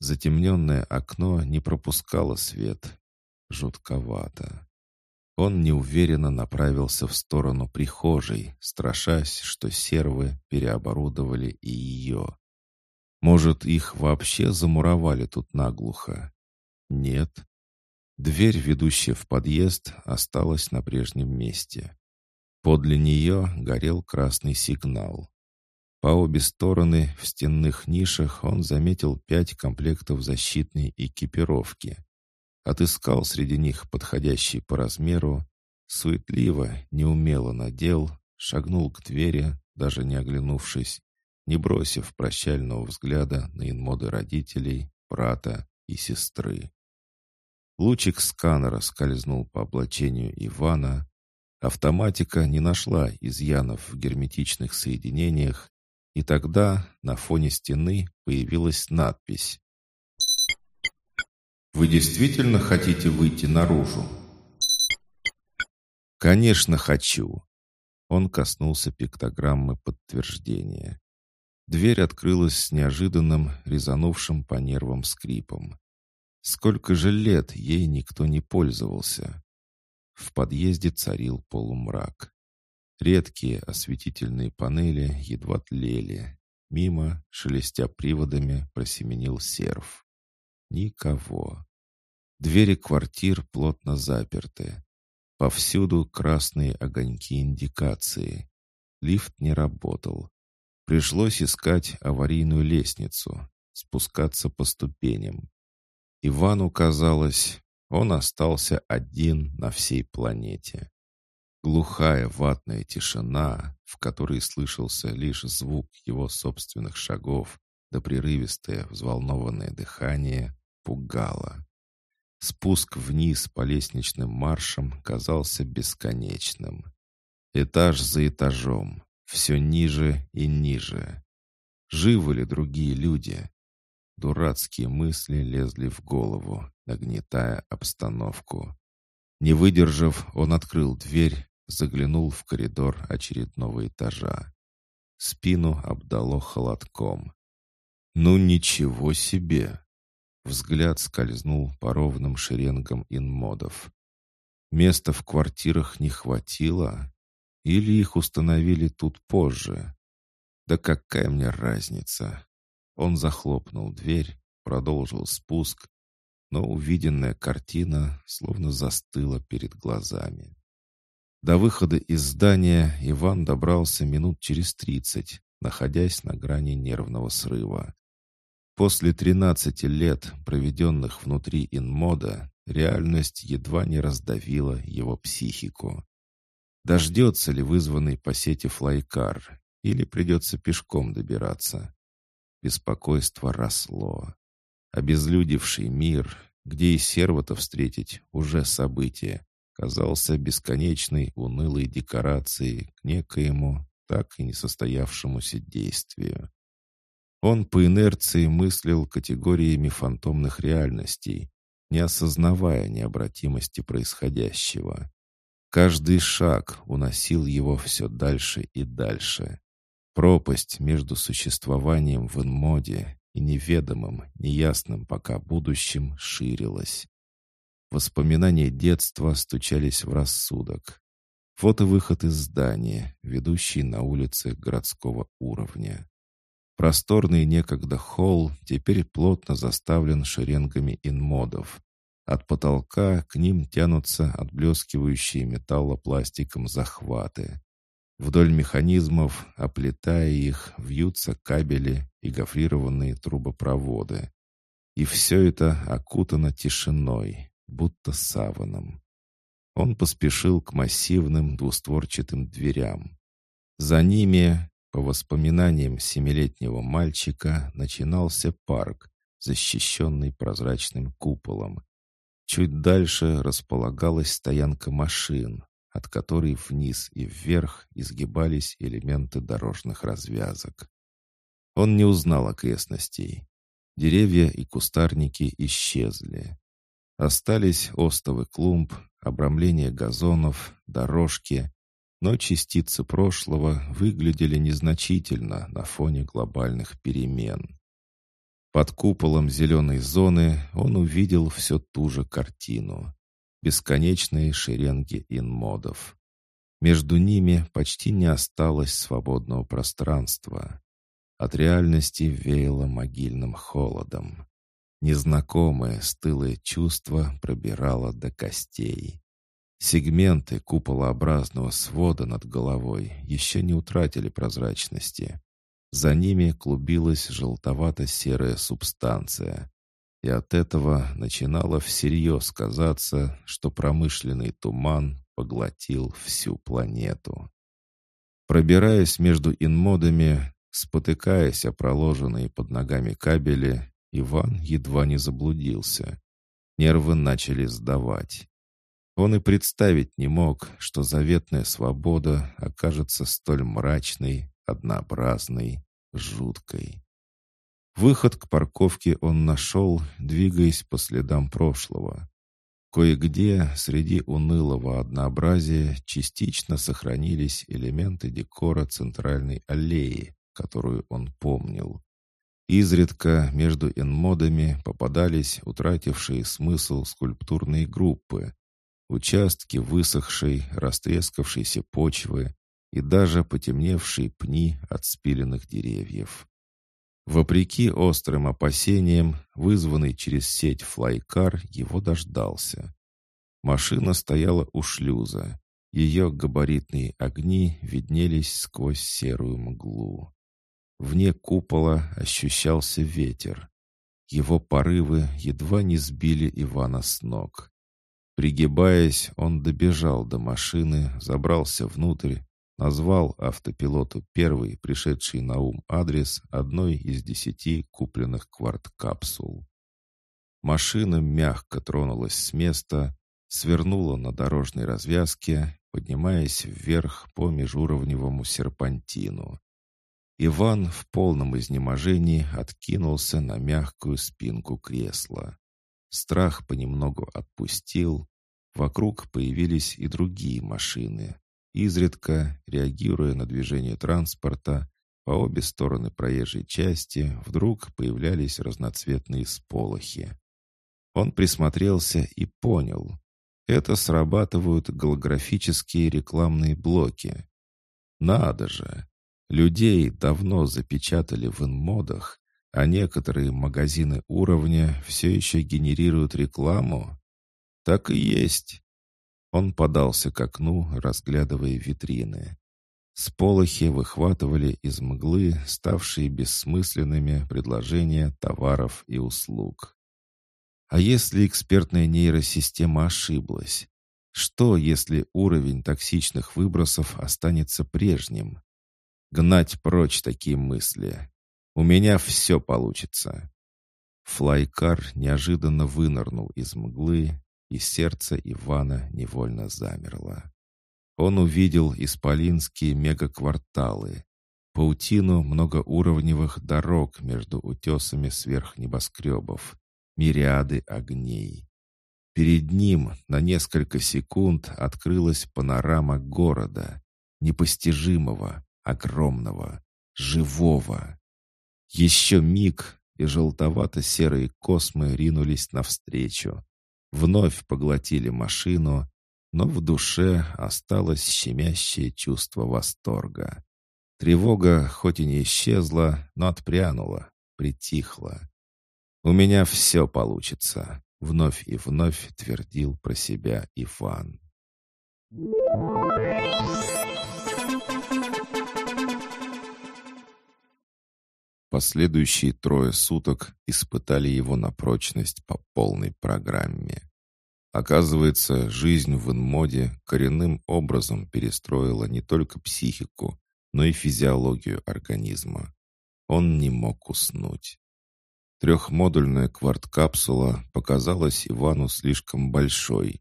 A: Затемненное окно не пропускало свет. Жутковато. Он неуверенно направился в сторону прихожей, страшась, что сервы переоборудовали и ее. Может, их вообще замуровали тут наглухо? Нет. Дверь, ведущая в подъезд, осталась на прежнем месте. Подле нее горел красный сигнал. По обе стороны в стенных нишах он заметил пять комплектов защитной экипировки. Отыскал среди них подходящий по размеру, суетливо, неумело надел, шагнул к двери, даже не оглянувшись, не бросив прощального взгляда на инмоды родителей, брата и сестры. Лучик сканера скользнул по облачению Ивана. Автоматика не нашла изъянов в герметичных соединениях, и тогда на фоне стены появилась надпись. «Вы действительно хотите выйти наружу?» «Конечно хочу!» Он коснулся пиктограммы подтверждения. Дверь открылась с неожиданным, резанувшим по нервам скрипом. Сколько же лет ей никто не пользовался? В подъезде царил полумрак. Редкие осветительные панели едва тлели. Мимо, шелестя приводами, просеменил серф. Никого. Двери квартир плотно заперты. Повсюду красные огоньки индикации. Лифт не работал. Пришлось искать аварийную лестницу, спускаться по ступеням. Ивану казалось, он остался один на всей планете. Глухая ватная тишина, в которой слышался лишь звук его собственных шагов, да прерывистое взволнованное дыхание, пугала. Спуск вниз по лестничным маршам казался бесконечным. Этаж за этажом, все ниже и ниже. Живы ли другие люди? Дурацкие мысли лезли в голову, нагнетая обстановку. Не выдержав, он открыл дверь заглянул в коридор очередного этажа. Спину обдало холодком. «Ну ничего себе!» Взгляд скользнул по ровным шеренгам инмодов. Места в квартирах не хватило? Или их установили тут позже? Да какая мне разница? Он захлопнул дверь, продолжил спуск, но увиденная картина словно застыла перед глазами. До выхода из здания Иван добрался минут через тридцать, находясь на грани нервного срыва. После тринадцати лет, проведенных внутри инмода, реальность едва не раздавила его психику. Дождется ли вызванный по сети флайкар, или придется пешком добираться? Беспокойство росло. Обезлюдевший мир, где и сервата встретить, уже событие, казался бесконечной унылой декорацией к некоему, так и не состоявшемуся действию. Он по инерции мыслил категориями фантомных реальностей, не осознавая необратимости происходящего. Каждый шаг уносил его все дальше и дальше. Пропасть между существованием в инмоде и неведомым, неясным пока будущим ширилась. Воспоминания детства стучались в рассудок. Фото-выход из здания, ведущий на улицы городского уровня. Просторный некогда холл теперь плотно заставлен шеренгами инмодов. От потолка к ним тянутся отблескивающие металлопластиком захваты. Вдоль механизмов, оплетая их, вьются кабели и гофрированные трубопроводы. И все это окутано тишиной, будто саваном. Он поспешил к массивным двустворчатым дверям. За ними По воспоминаниям семилетнего мальчика начинался парк, защищенный прозрачным куполом. Чуть дальше располагалась стоянка машин, от которой вниз и вверх изгибались элементы дорожных развязок. Он не узнал окрестностей. Деревья и кустарники исчезли. Остались остовы клумб, обрамление газонов, дорожки, но частицы прошлого выглядели незначительно на фоне глобальных перемен. Под куполом зеленой зоны он увидел все ту же картину. Бесконечные шеренги инмодов. Между ними почти не осталось свободного пространства. От реальности веяло могильным холодом. Незнакомое стылое чувство пробирало до костей. Сегменты куполообразного свода над головой еще не утратили прозрачности. За ними клубилась желтовато-серая субстанция. И от этого начинало всерьез казаться, что промышленный туман поглотил всю планету. Пробираясь между инмодами, спотыкаясь о проложенные под ногами кабели, Иван едва не заблудился. Нервы начали сдавать. Он и представить не мог, что заветная свобода окажется столь мрачной, однообразной, жуткой. Выход к парковке он нашел, двигаясь по следам прошлого. Кое-где среди унылого однообразия частично сохранились элементы декора центральной аллеи, которую он помнил. Изредка между энмодами попадались утратившие смысл скульптурные группы, участки высохшей, растрескавшейся почвы и даже потемневшие пни от спиленных деревьев. Вопреки острым опасениям, вызванный через сеть флайкар его дождался. Машина стояла у шлюза. Ее габаритные огни виднелись сквозь серую мглу. Вне купола ощущался ветер. Его порывы едва не сбили Ивана с ног. Пригибаясь, он добежал до машины, забрался внутрь, назвал автопилоту первый пришедший на ум адрес одной из десяти купленных кварт-капсул. Машина мягко тронулась с места, свернула на дорожной развязке, поднимаясь вверх по межуровневому серпантину. Иван в полном изнеможении откинулся на мягкую спинку кресла. Страх понемногу отпустил. Вокруг появились и другие машины. Изредка, реагируя на движение транспорта, по обе стороны проезжей части вдруг появлялись разноцветные сполохи. Он присмотрелся и понял. Это срабатывают голографические рекламные блоки. Надо же! Людей давно запечатали в инмодах, а некоторые магазины уровня все еще генерируют рекламу? Так и есть. Он подался к окну, разглядывая витрины. Сполохи выхватывали из мглы ставшие бессмысленными предложения товаров и услуг. А если экспертная нейросистема ошиблась? Что, если уровень токсичных выбросов останется прежним? Гнать прочь такие мысли. У меня все получится. Флайкар неожиданно вынырнул из мглы, и сердце Ивана невольно замерло. Он увидел исполинские мегакварталы, паутину многоуровневых дорог между утесами сверхнебоскребов, мириады огней. Перед ним на несколько секунд открылась панорама города, непостижимого, огромного, живого. Еще миг, и желтовато-серые космы ринулись навстречу. Вновь поглотили машину, но в душе осталось щемящее чувство восторга. Тревога хоть и не исчезла, но отпрянула, притихла. «У меня все получится», — вновь и вновь твердил про себя Иван. Последующие трое суток испытали его на прочность по полной программе. Оказывается, жизнь в инмоде коренным образом перестроила не только психику, но и физиологию организма. Он не мог уснуть. Трехмодульная кварт-капсула показалась Ивану слишком большой.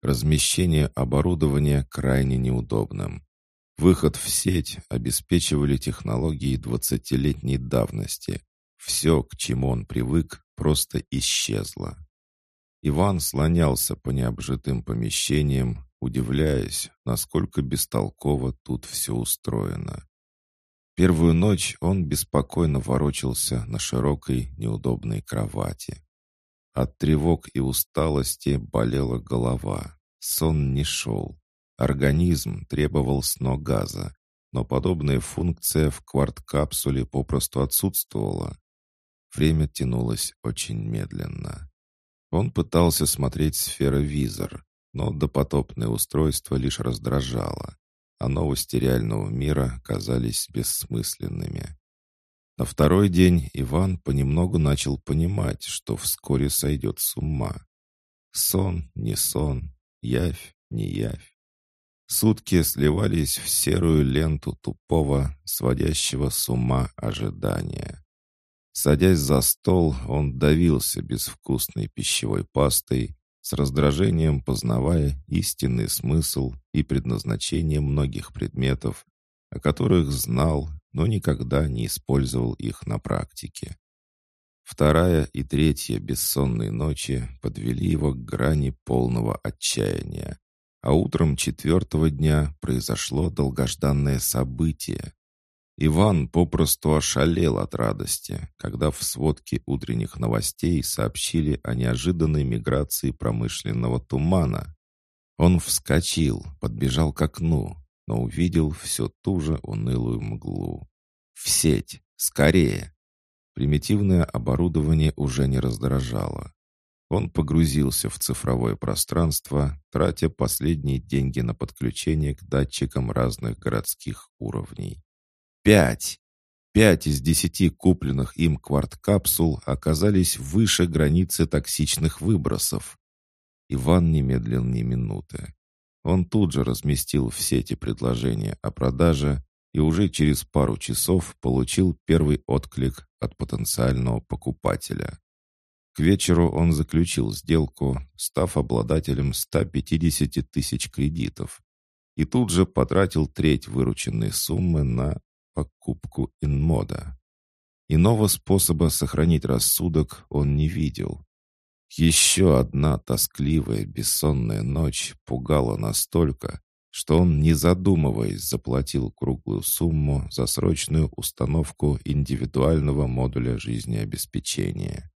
A: Размещение оборудования крайне неудобным. Выход в сеть обеспечивали технологии двадцатилетней давности. Все, к чему он привык, просто исчезло. Иван слонялся по необжитым помещениям, удивляясь, насколько бестолково тут все устроено. Первую ночь он беспокойно ворочался на широкой, неудобной кровати. От тревог и усталости болела голова. Сон не шел. Организм требовал сно-газа, но подобная функция в кварт-капсуле попросту отсутствовала. Время тянулось очень медленно. Он пытался смотреть сферовизор, но допотопное устройство лишь раздражало, а новости реального мира казались бессмысленными. На второй день Иван понемногу начал понимать, что вскоре сойдет с ума. Сон, не сон, явь, не явь. Сутки сливались в серую ленту тупого, сводящего с ума ожидания. Садясь за стол, он давился безвкусной пищевой пастой, с раздражением познавая истинный смысл и предназначение многих предметов, о которых знал, но никогда не использовал их на практике. Вторая и третья бессонные ночи подвели его к грани полного отчаяния, а утром четвертого дня произошло долгожданное событие. Иван попросту ошалел от радости, когда в сводке утренних новостей сообщили о неожиданной миграции промышленного тумана. Он вскочил, подбежал к окну, но увидел все ту же унылую мглу. «В сеть! Скорее!» Примитивное оборудование уже не раздражало. Он погрузился в цифровое пространство, тратя последние деньги на подключение к датчикам разных городских уровней. Пять! Пять из десяти купленных им кварт-капсул оказались выше границы токсичных выбросов. Иван не медлил ни минуты. Он тут же разместил в сети предложения о продаже и уже через пару часов получил первый отклик от потенциального покупателя. Вечеру он заключил сделку, став обладателем 150 тысяч кредитов, и тут же потратил треть вырученной суммы на покупку инмода. Иного способа сохранить рассудок он не видел. Еще одна тоскливая бессонная ночь пугала настолько, что он, не задумываясь, заплатил круглую сумму за срочную установку индивидуального модуля жизнеобеспечения.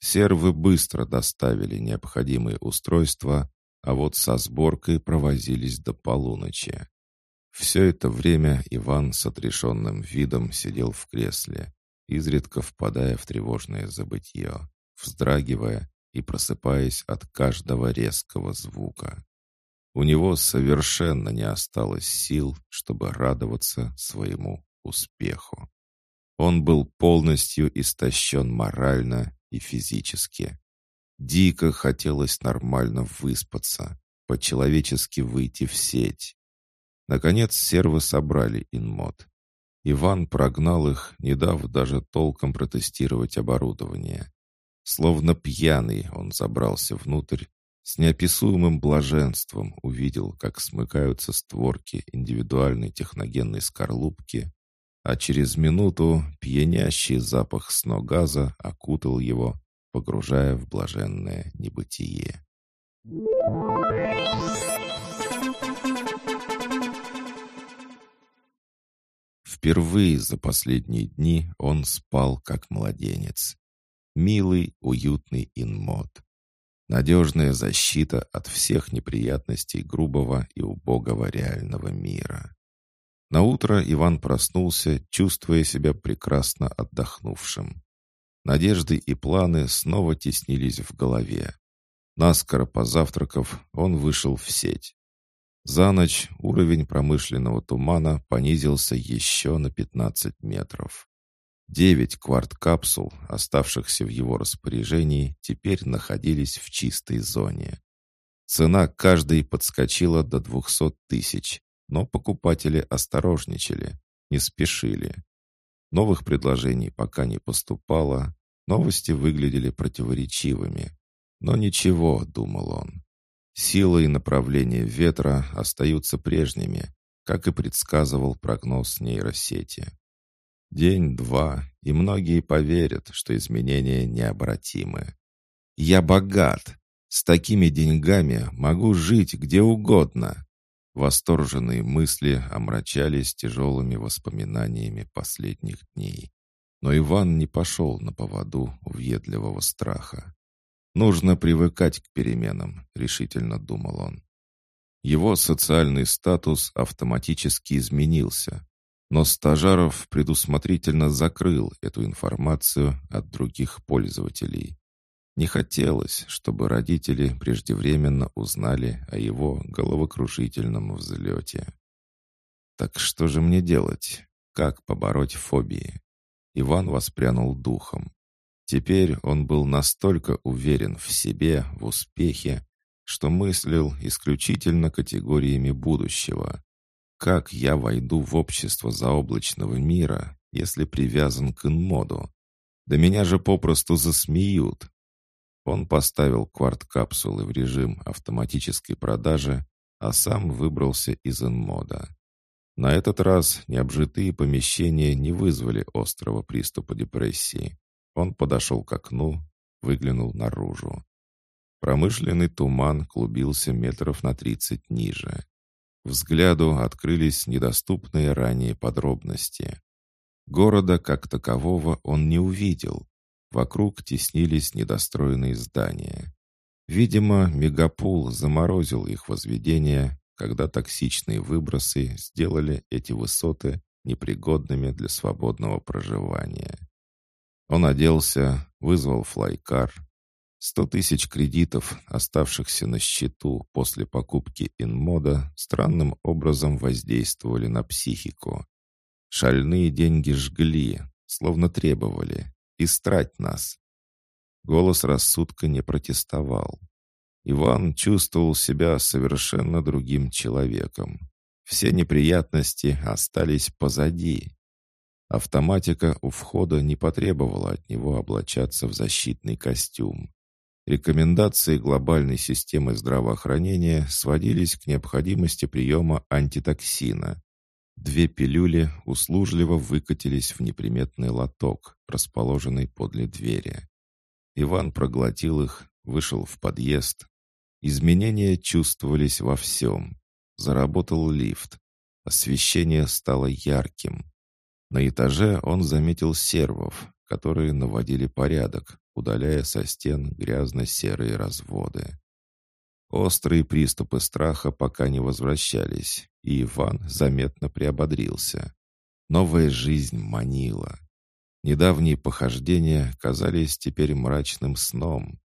A: Сервы быстро доставили необходимые устройства, а вот со сборкой провозились до полуночи. Все это время Иван с отрешенным видом сидел в кресле, изредка впадая в тревожное забытье, вздрагивая и просыпаясь от каждого резкого звука. У него совершенно не осталось сил, чтобы радоваться своему успеху. Он был полностью истощен морально и физически. Дико хотелось нормально выспаться, по-человечески выйти в сеть, Наконец сервы собрали инмод. Иван прогнал их, не дав даже толком протестировать оборудование. Словно пьяный он забрался внутрь, с неописуемым блаженством увидел, как смыкаются створки индивидуальной техногенной скорлупки, а через минуту пьянящий запах сногаза окутал его, погружая в блаженное небытие. Впервые за последние дни он спал как младенец. Милый, уютный инмод. Надежная защита от всех неприятностей грубого и убогого реального мира. На утро Иван проснулся, чувствуя себя прекрасно отдохнувшим. Надежды и планы снова теснились в голове. Наскоро позавтракав, он вышел в сеть. За ночь уровень промышленного тумана понизился еще на 15 метров. Девять кварт-капсул, оставшихся в его распоряжении, теперь находились в чистой зоне. Цена каждой подскочила до 200 тысяч, но покупатели осторожничали, не спешили. Новых предложений пока не поступало, новости выглядели противоречивыми. Но ничего, думал он. Сила и направление ветра остаются прежними, как и предсказывал прогноз нейросети. День-два, и многие поверят, что изменения необратимы. «Я богат! С такими деньгами могу жить где угодно!» Восторженные мысли омрачались тяжелыми воспоминаниями последних дней. Но Иван не пошел на поводу въедливого страха. «Нужно привыкать к переменам», — решительно думал он. Его социальный статус автоматически изменился, но Стажаров предусмотрительно закрыл эту информацию от других пользователей. Не хотелось, чтобы родители преждевременно узнали о его головокружительном взлете. Так что же мне делать? Как побороть фобии? Иван воспрянул духом. Теперь он был настолько уверен в себе, в успехе, что мыслил исключительно категориями будущего. Как я войду в общество заоблачного мира, если привязан к инмоду? Да меня же попросту засмеют, он поставил кварт-капсулы в режим автоматической продажи, а сам выбрался из инмода. На этот раз необжитые помещения не вызвали острого приступа депрессии. Он подошел к окну, выглянул наружу. Промышленный туман клубился метров на тридцать ниже. Взгляду открылись недоступные ранее подробности. Города как такового он не увидел, Вокруг теснились недостроенные здания. Видимо, мегапул заморозил их возведение, когда токсичные выбросы сделали эти высоты непригодными для свободного проживания. Он оделся, вызвал флайкар. Сто тысяч кредитов, оставшихся на счету после покупки инмода, странным образом воздействовали на психику. Шальные деньги жгли, словно требовали истрать нас. Голос рассудка не протестовал. Иван чувствовал себя совершенно другим человеком. Все неприятности остались позади. Автоматика у входа не потребовала от него облачаться в защитный костюм. Рекомендации глобальной системы здравоохранения сводились к необходимости приема антитоксина, Две пилюли услужливо выкатились в неприметный лоток, расположенный подле двери. Иван проглотил их, вышел в подъезд. Изменения чувствовались во всем. Заработал лифт. Освещение стало ярким. На этаже он заметил сервов, которые наводили порядок, удаляя со стен грязно-серые разводы. Острые приступы страха пока не возвращались, и Иван заметно приободрился. Новая жизнь манила. Недавние похождения казались теперь мрачным сном.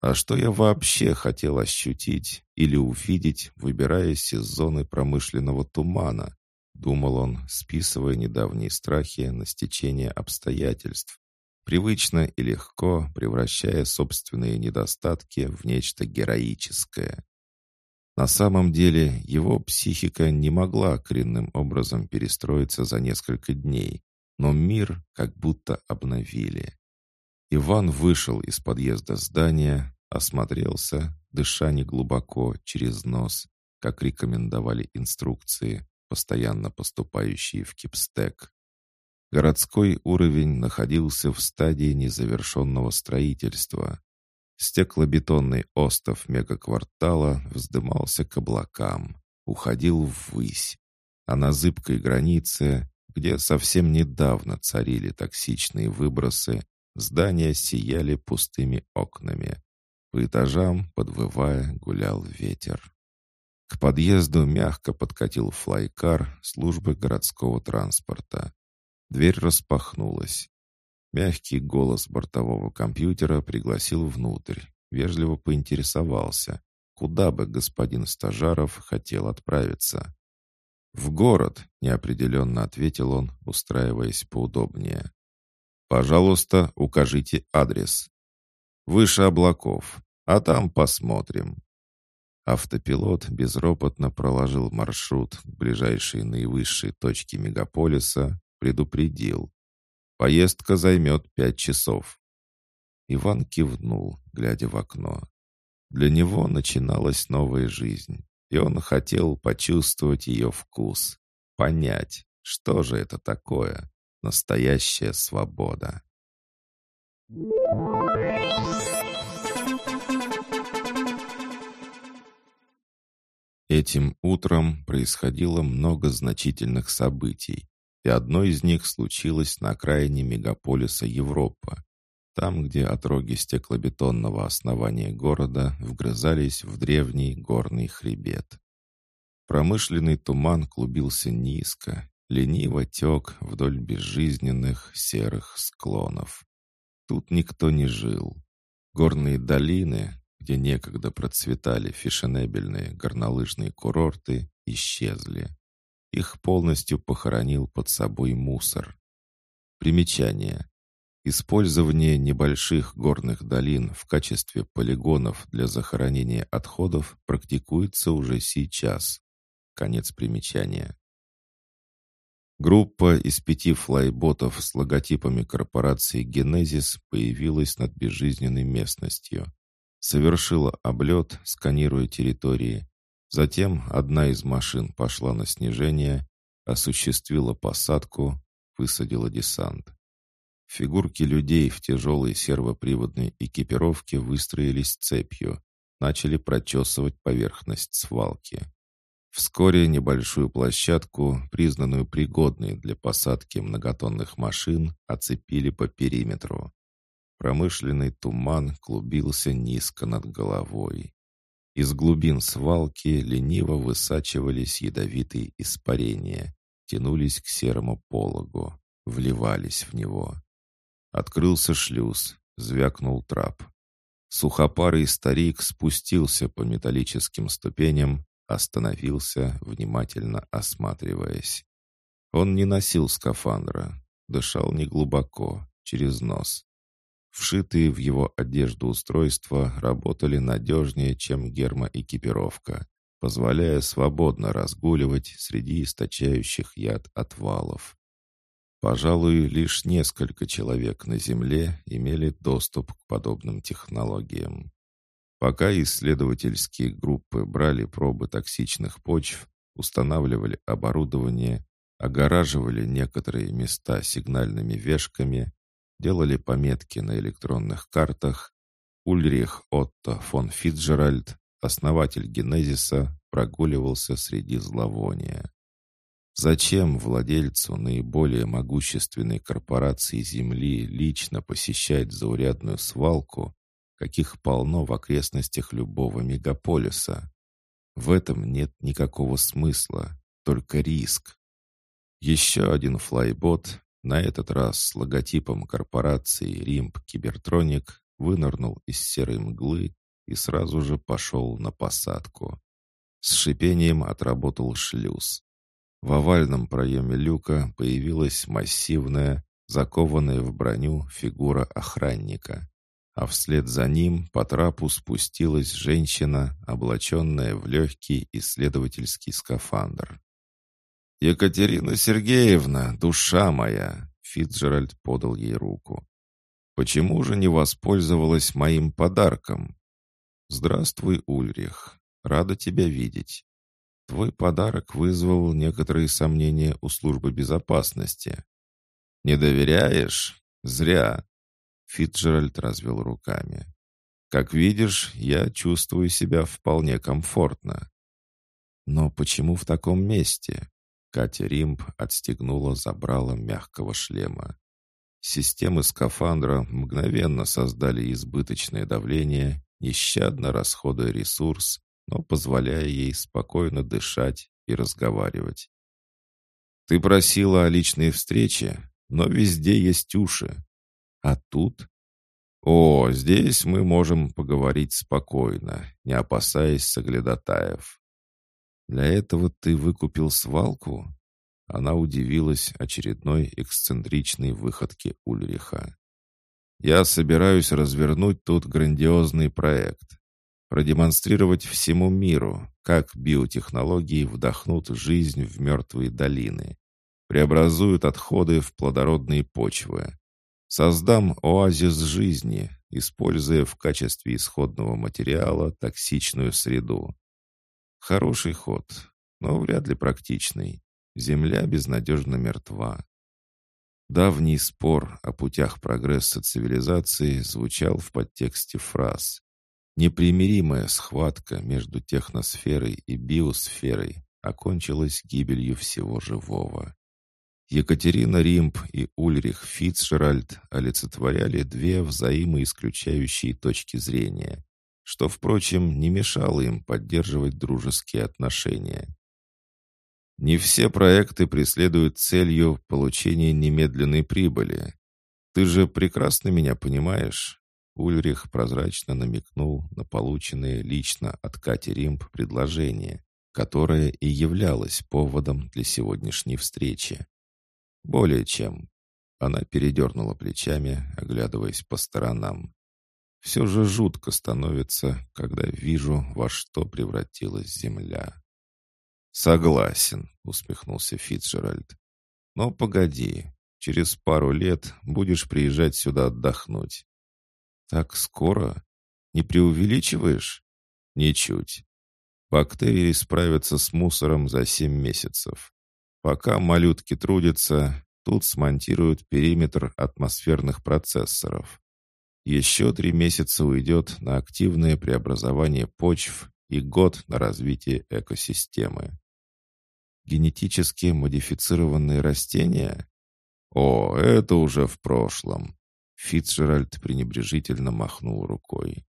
A: А что я вообще хотел ощутить или увидеть, выбираясь из зоны промышленного тумана? Думал он, списывая недавние страхи на стечение обстоятельств, привычно и легко превращая собственные недостатки в нечто героическое. На самом деле его психика не могла коренным образом перестроиться за несколько дней, но мир как будто обновили. Иван вышел из подъезда здания, осмотрелся, дыша неглубоко через нос, как рекомендовали инструкции, постоянно поступающие в Кипстек. Городской уровень находился в стадии незавершенного строительства. Стеклобетонный остов мегаквартала вздымался к облакам, уходил ввысь, а на зыбкой границе, где совсем недавно царили токсичные выбросы, здания сияли пустыми окнами. По этажам, подвывая, гулял ветер. К подъезду мягко подкатил флайкар службы городского транспорта. Дверь распахнулась. Мягкий голос бортового компьютера пригласил внутрь, вежливо поинтересовался, куда бы господин Стажаров хотел отправиться. «В город», — неопределенно ответил он, устраиваясь поудобнее. «Пожалуйста, укажите адрес. Выше облаков, а там посмотрим». Автопилот безропотно проложил маршрут к ближайшей наивысшей точке мегаполиса, предупредил. «Поездка займет пять часов». Иван кивнул, глядя в окно. Для него начиналась новая жизнь, и он хотел почувствовать ее вкус, понять, что же это такое настоящая свобода. Этим утром происходило много значительных событий, и одно из них случилось на окраине мегаполиса Европа, там, где отроги стеклобетонного основания города вгрызались в древний горный хребет. Промышленный туман клубился низко, лениво тек вдоль безжизненных серых склонов. Тут никто не жил. Горные долины, где некогда процветали фешенебельные горнолыжные курорты, исчезли. Их полностью похоронил под собой мусор. Примечание. Использование небольших горных долин в качестве полигонов для захоронения отходов практикуется уже сейчас. Конец примечания. Группа из пяти флайботов с логотипами корпорации «Генезис» появилась над безжизненной местностью. Совершила облет, сканируя территории. Затем одна из машин пошла на снижение, осуществила посадку, высадила десант. Фигурки людей в тяжелой сервоприводной экипировке выстроились цепью, начали прочесывать поверхность свалки. Вскоре небольшую площадку, признанную пригодной для посадки многотонных машин, оцепили по периметру. Промышленный туман клубился низко над головой. Из глубин свалки лениво высачивались ядовитые испарения, тянулись к серому пологу, вливались в него. Открылся шлюз, звякнул трап. Сухопарый старик спустился по металлическим ступеням, Остановился, внимательно осматриваясь. Он не носил скафандра, дышал неглубоко, через нос. Вшитые в его одежду устройства работали надежнее, чем гермоэкипировка, позволяя свободно разгуливать среди источающих яд отвалов. Пожалуй, лишь несколько человек на Земле имели доступ к подобным технологиям. Пока исследовательские группы брали пробы токсичных почв, устанавливали оборудование, огораживали некоторые места сигнальными вешками, делали пометки на электронных картах, Ульрих Отто фон Фитджеральд, основатель Генезиса, прогуливался среди зловония. Зачем владельцу наиболее могущественной корпорации Земли лично посещать заурядную свалку, каких полно в окрестностях любого мегаполиса. В этом нет никакого смысла, только риск. Еще один флайбот, на этот раз с логотипом корпорации «Римп Кибертроник», вынырнул из серой мглы и сразу же пошел на посадку. С шипением отработал шлюз. В овальном проеме люка появилась массивная, закованная в броню фигура охранника а вслед за ним по трапу спустилась женщина, облаченная в легкий исследовательский скафандр. «Екатерина Сергеевна, душа моя!» — Фитджеральд подал ей руку. «Почему же не воспользовалась моим подарком?» «Здравствуй, Ульрих. Рада тебя видеть. Твой подарок вызвал некоторые сомнения у службы безопасности. Не доверяешь? Зря. Фитджеральд развел руками. «Как видишь, я чувствую себя вполне комфортно». «Но почему в таком месте?» Катя Римб отстегнула забрала мягкого шлема. Системы скафандра мгновенно создали избыточное давление, нещадно расходуя ресурс, но позволяя ей спокойно дышать и разговаривать. «Ты просила о личной встрече, но везде есть уши. А тут? О, здесь мы можем поговорить спокойно, не опасаясь соглядатаев. Для этого ты выкупил свалку? Она удивилась очередной эксцентричной выходке Ульриха. Я собираюсь развернуть тут грандиозный проект. продемонстрировать всему миру, как биотехнологии вдохнут жизнь в мертвые долины, преобразуют отходы в плодородные почвы. Создам оазис жизни, используя в качестве исходного материала токсичную среду. Хороший ход, но вряд ли практичный. Земля безнадежно мертва. Давний спор о путях прогресса цивилизации звучал в подтексте фраз. Непримиримая схватка между техносферой и биосферой окончилась гибелью всего живого. Екатерина Римп и Ульрих Фицджеральд олицетворяли две взаимоисключающие точки зрения, что, впрочем, не мешало им поддерживать дружеские отношения. Не все проекты преследуют целью получения немедленной прибыли. Ты же прекрасно меня понимаешь. Ульрих прозрачно намекнул на полученное лично от Кати Римп предложение, которое и являлось поводом для сегодняшней встречи. Более чем. Она передернула плечами, оглядываясь по сторонам. Все же жутко становится, когда вижу, во что превратилась земля. «Согласен», — усмехнулся Фицджеральд. «Но погоди, через пару лет будешь приезжать сюда отдохнуть». «Так скоро? Не преувеличиваешь?» «Ничуть. Бактерии справятся с мусором за семь месяцев. Пока малютки трудятся, тут смонтируют периметр атмосферных процессоров. Еще три месяца уйдет на активное преобразование почв и год на развитие экосистемы. Генетически модифицированные растения? О, это уже в прошлом. Фицджеральд пренебрежительно махнул рукой.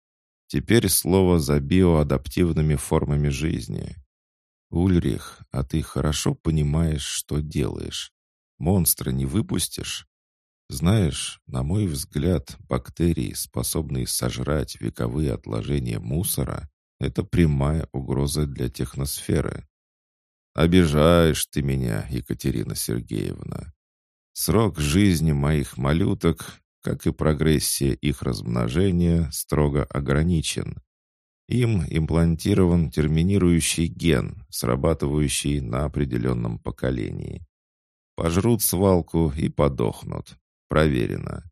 A: Теперь слово за биоадаптивными формами жизни. Ульрих, а ты хорошо понимаешь, что делаешь. Монстра не выпустишь? Знаешь, на мой взгляд, бактерии, способные сожрать вековые отложения мусора, это прямая угроза для техносферы. Обижаешь ты меня, Екатерина Сергеевна. Срок жизни моих малюток, как и прогрессия их размножения, строго ограничен. Им имплантирован терминирующий ген, срабатывающий на определенном поколении. Пожрут свалку и подохнут. Проверено.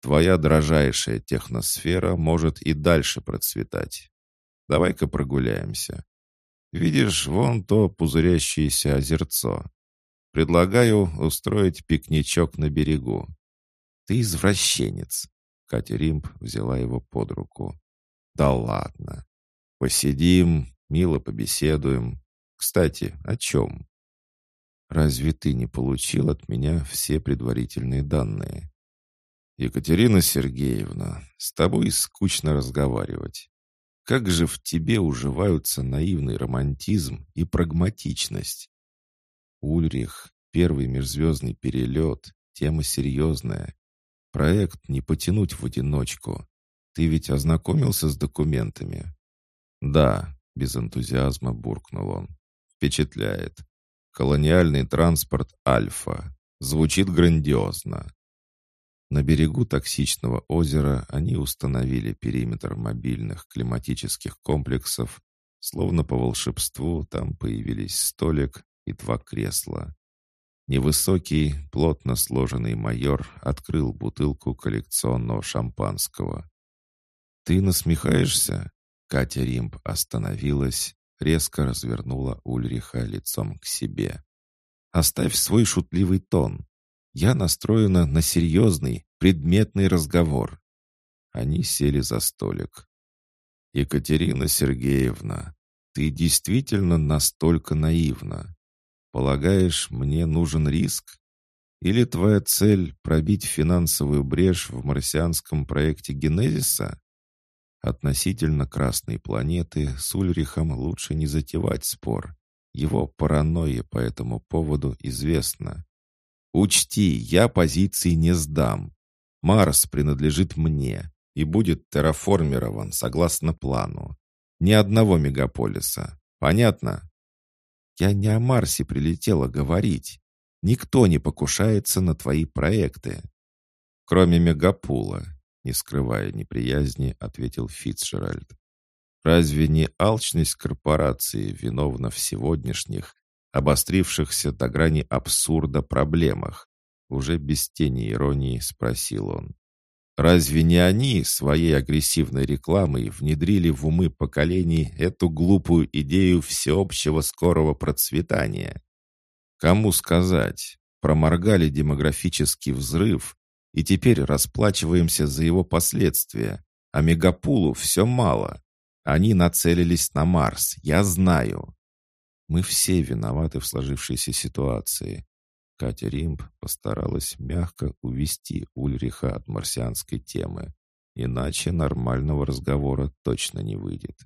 A: Твоя дрожайшая техносфера может и дальше процветать. Давай-ка прогуляемся. Видишь, вон то пузырящееся озерцо. Предлагаю устроить пикничок на берегу. Ты извращенец. Катя Римп взяла его под руку. Да ладно. Посидим, мило побеседуем. Кстати, о чем? Разве ты не получил от меня все предварительные данные? Екатерина Сергеевна, с тобой скучно разговаривать. Как же в тебе уживаются наивный романтизм и прагматичность? Ульрих, первый межзвездный перелет, тема серьезная. Проект не потянуть в одиночку. Ты ведь ознакомился с документами? Да, без энтузиазма буркнул он. Впечатляет. Колониальный транспорт «Альфа». Звучит грандиозно. На берегу токсичного озера они установили периметр мобильных климатических комплексов. Словно по волшебству там появились столик и два кресла. Невысокий, плотно сложенный майор открыл бутылку коллекционного шампанского. «Ты насмехаешься?» Катя Римб остановилась, резко развернула Ульриха лицом к себе. «Оставь свой шутливый тон. Я настроена на серьезный, предметный разговор. Они сели за столик. «Екатерина Сергеевна, ты действительно настолько наивна. Полагаешь, мне нужен риск? Или твоя цель — пробить финансовую брешь в марсианском проекте Генезиса? Относительно Красной планеты с Ульрихом лучше не затевать спор. Его паранойя по этому поводу известна. Учти, я позиции не сдам. Марс принадлежит мне и будет терраформирован согласно плану. Ни одного мегаполиса. Понятно? Я не о Марсе прилетела говорить. Никто не покушается на твои проекты. Кроме мегапула, не скрывая неприязни, ответил Фицджеральд. Разве не алчность корпорации виновна в сегодняшних, обострившихся до грани абсурда проблемах? Уже без тени иронии спросил он. Разве не они своей агрессивной рекламой внедрили в умы поколений эту глупую идею всеобщего скорого процветания? Кому сказать? Проморгали демографический взрыв, и теперь расплачиваемся за его последствия, а Мегапулу все мало. Они нацелились на Марс, я знаю. Мы все виноваты в сложившейся ситуации. Катя Римб постаралась мягко увести Ульриха от марсианской темы, иначе нормального разговора точно не выйдет.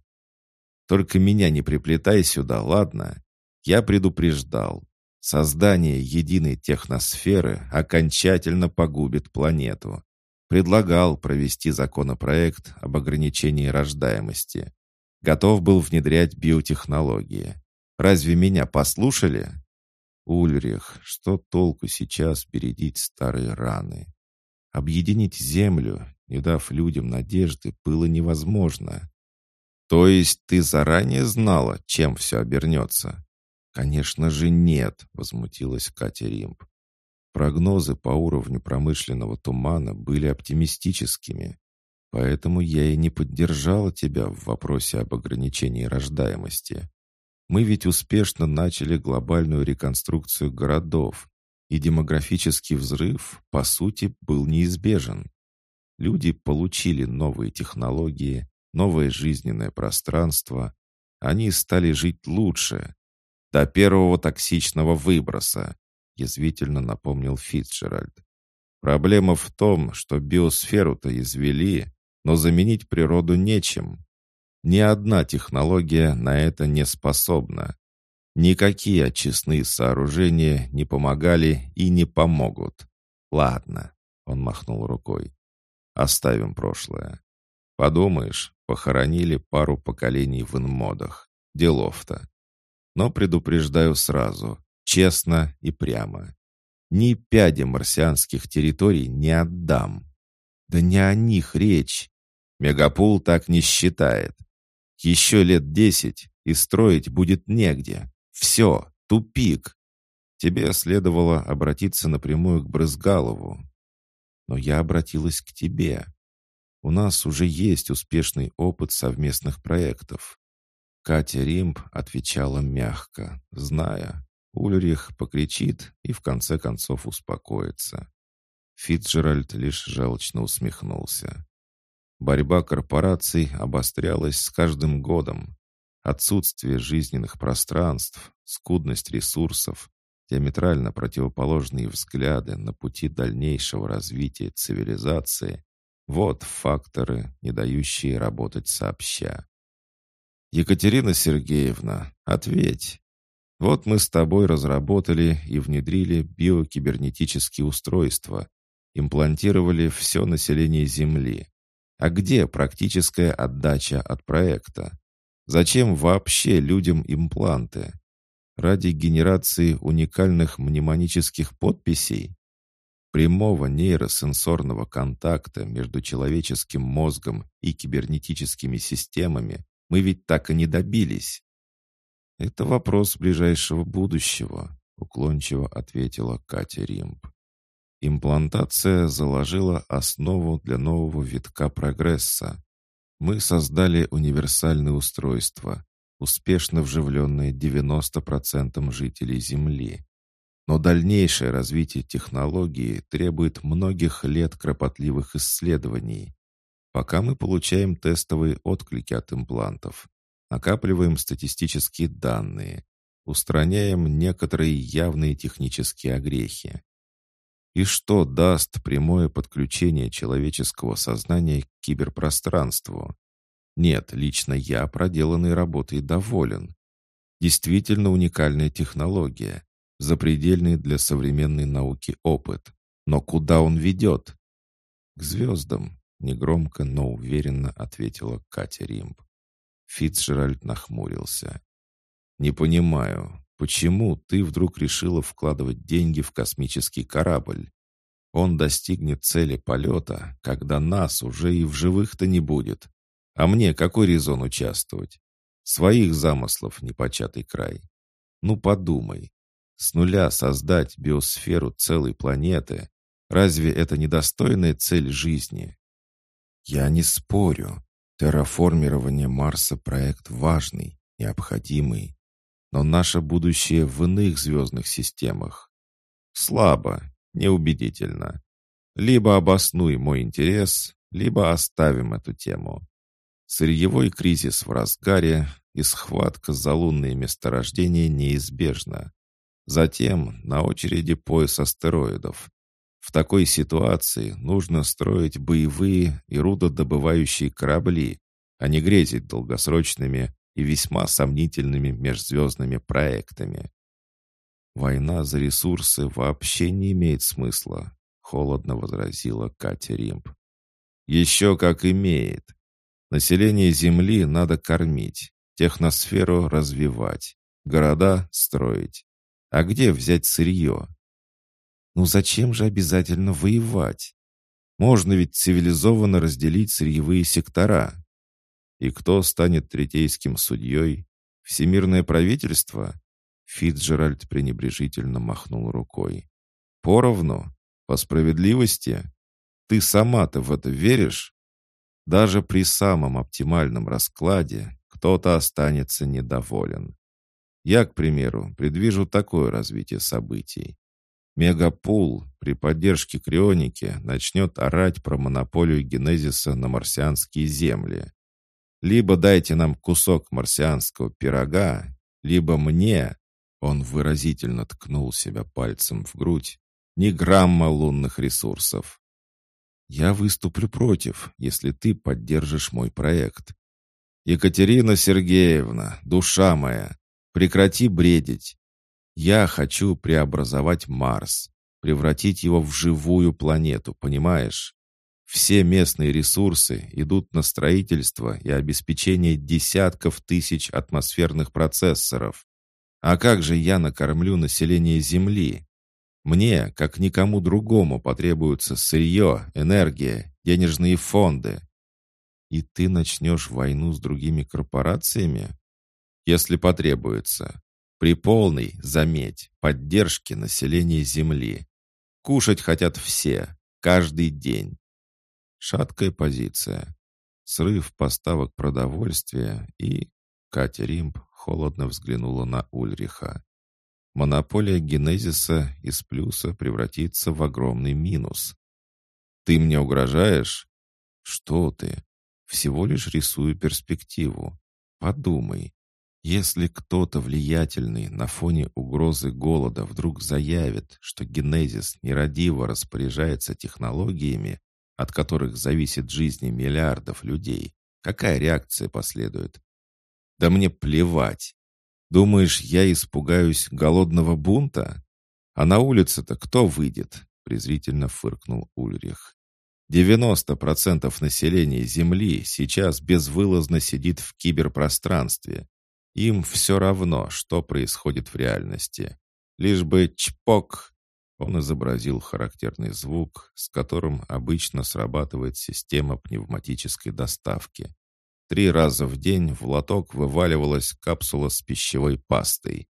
A: «Только меня не приплетай сюда, ладно? Я предупреждал. Создание единой техносферы окончательно погубит планету. Предлагал провести законопроект об ограничении рождаемости. Готов был внедрять биотехнологии. Разве меня послушали?» Ульрих, что толку сейчас бередить старые раны? Объединить землю, не дав людям надежды, было невозможно. То есть ты заранее знала, чем все обернется? Конечно же нет, возмутилась Катя Римб. Прогнозы по уровню промышленного тумана были оптимистическими, поэтому я и не поддержала тебя в вопросе об ограничении рождаемости. Мы ведь успешно начали глобальную реконструкцию городов, и демографический взрыв, по сути, был неизбежен. Люди получили новые технологии, новое жизненное пространство. Они стали жить лучше. До первого токсичного выброса, язвительно напомнил Фитджеральд. Проблема в том, что биосферу-то извели, но заменить природу нечем. Ни одна технология на это не способна. Никакие очистные сооружения не помогали и не помогут. Ладно, он махнул рукой. Оставим прошлое. Подумаешь, похоронили пару поколений в инмодах. Делов-то. Но предупреждаю сразу, честно и прямо. Ни пяди марсианских территорий не отдам. Да не о них речь. Мегапул так не считает. Еще лет десять, и строить будет негде. Все, тупик. Тебе следовало обратиться напрямую к Брызгалову. Но я обратилась к тебе. У нас уже есть успешный опыт совместных проектов. Катя Римб отвечала мягко, зная, Ульрих покричит и в конце концов успокоится. Фитджеральд лишь желчно усмехнулся. Борьба корпораций обострялась с каждым годом. Отсутствие жизненных пространств, скудность ресурсов, диаметрально противоположные взгляды на пути дальнейшего развития цивилизации – вот факторы, не дающие работать сообща. «Екатерина Сергеевна, ответь. Вот мы с тобой разработали и внедрили биокибернетические устройства, имплантировали все население Земли. А где практическая отдача от проекта? Зачем вообще людям импланты? Ради генерации уникальных мнемонических подписей? Прямого нейросенсорного контакта между человеческим мозгом и кибернетическими системами мы ведь так и не добились. Это вопрос ближайшего будущего, уклончиво ответила Катя Римб. Имплантация заложила основу для нового витка прогресса. Мы создали универсальное устройство, успешно вживленное 90% жителей Земли. Но дальнейшее развитие технологии требует многих лет кропотливых исследований. Пока мы получаем тестовые отклики от имплантов, накапливаем статистические данные, устраняем некоторые явные технические огрехи. И что даст прямое подключение человеческого сознания к киберпространству? Нет, лично я проделанной работой доволен. Действительно уникальная технология, запредельный для современной науки опыт. Но куда он ведет? К звездам, негромко, но уверенно ответила Катя Римб. Фицджеральд нахмурился. «Не понимаю, Почему ты вдруг решила вкладывать деньги в космический корабль? Он достигнет цели полета, когда нас уже и в живых-то не будет. А мне какой резон участвовать? Своих замыслов непочатый край. Ну подумай, с нуля создать биосферу целой планеты, разве это недостойная цель жизни? Я не спорю. Терраформирование Марса – проект важный, необходимый. Но наше будущее в иных звездных системах. Слабо, неубедительно. Либо обоснуй мой интерес, либо оставим эту тему. Сырьевой кризис в разгаре и схватка за лунные месторождения неизбежна. Затем на очереди пояс астероидов. В такой ситуации нужно строить боевые и рудодобывающие корабли, а не грезить долгосрочными и весьма сомнительными межзвездными проектами. «Война за ресурсы вообще не имеет смысла», — холодно возразила Катя Римп. «Еще как имеет. Население Земли надо кормить, техносферу развивать, города строить. А где взять сырье? Ну зачем же обязательно воевать? Можно ведь цивилизованно разделить сырьевые сектора. И кто станет третейским судьей? Всемирное правительство? Фитджеральд пренебрежительно махнул рукой. Поровну? По справедливости? Ты сама-то в это веришь? Даже при самом оптимальном раскладе кто-то останется недоволен. Я, к примеру, предвижу такое развитие событий. Мегапул при поддержке крионики начнет орать про монополию генезиса на марсианские земли. Либо дайте нам кусок марсианского пирога, либо мне, он выразительно ткнул себя пальцем в грудь, ни грамма лунных ресурсов. Я выступлю против, если ты поддержишь мой проект. Екатерина Сергеевна, душа моя, прекрати бредить. Я хочу преобразовать Марс, превратить его в живую планету, понимаешь? Все местные ресурсы идут на строительство и обеспечение десятков тысяч атмосферных процессоров. А как же я накормлю население Земли? Мне, как никому другому, потребуется сырье, энергия, денежные фонды. И ты начнешь войну с другими корпорациями? Если потребуется. При полной, заметь, поддержке населения Земли. Кушать хотят все, каждый день. Шаткая позиция. Срыв поставок продовольствия и... Катя Римб холодно взглянула на Ульриха. Монополия генезиса из плюса превратится в огромный минус. Ты мне угрожаешь? Что ты? Всего лишь рисую перспективу. Подумай. Если кто-то влиятельный на фоне угрозы голода вдруг заявит, что генезис нерадиво распоряжается технологиями, от которых зависит жизни миллиардов людей, какая реакция последует? Да мне плевать. Думаешь, я испугаюсь голодного бунта? А на улице-то кто выйдет?» презрительно фыркнул Ульрих. «Девяносто процентов населения Земли сейчас безвылазно сидит в киберпространстве. Им все равно, что происходит в реальности. Лишь бы чпок!» Он изобразил характерный звук, с которым обычно срабатывает система пневматической доставки. Три раза в день в лоток вываливалась капсула с пищевой пастой.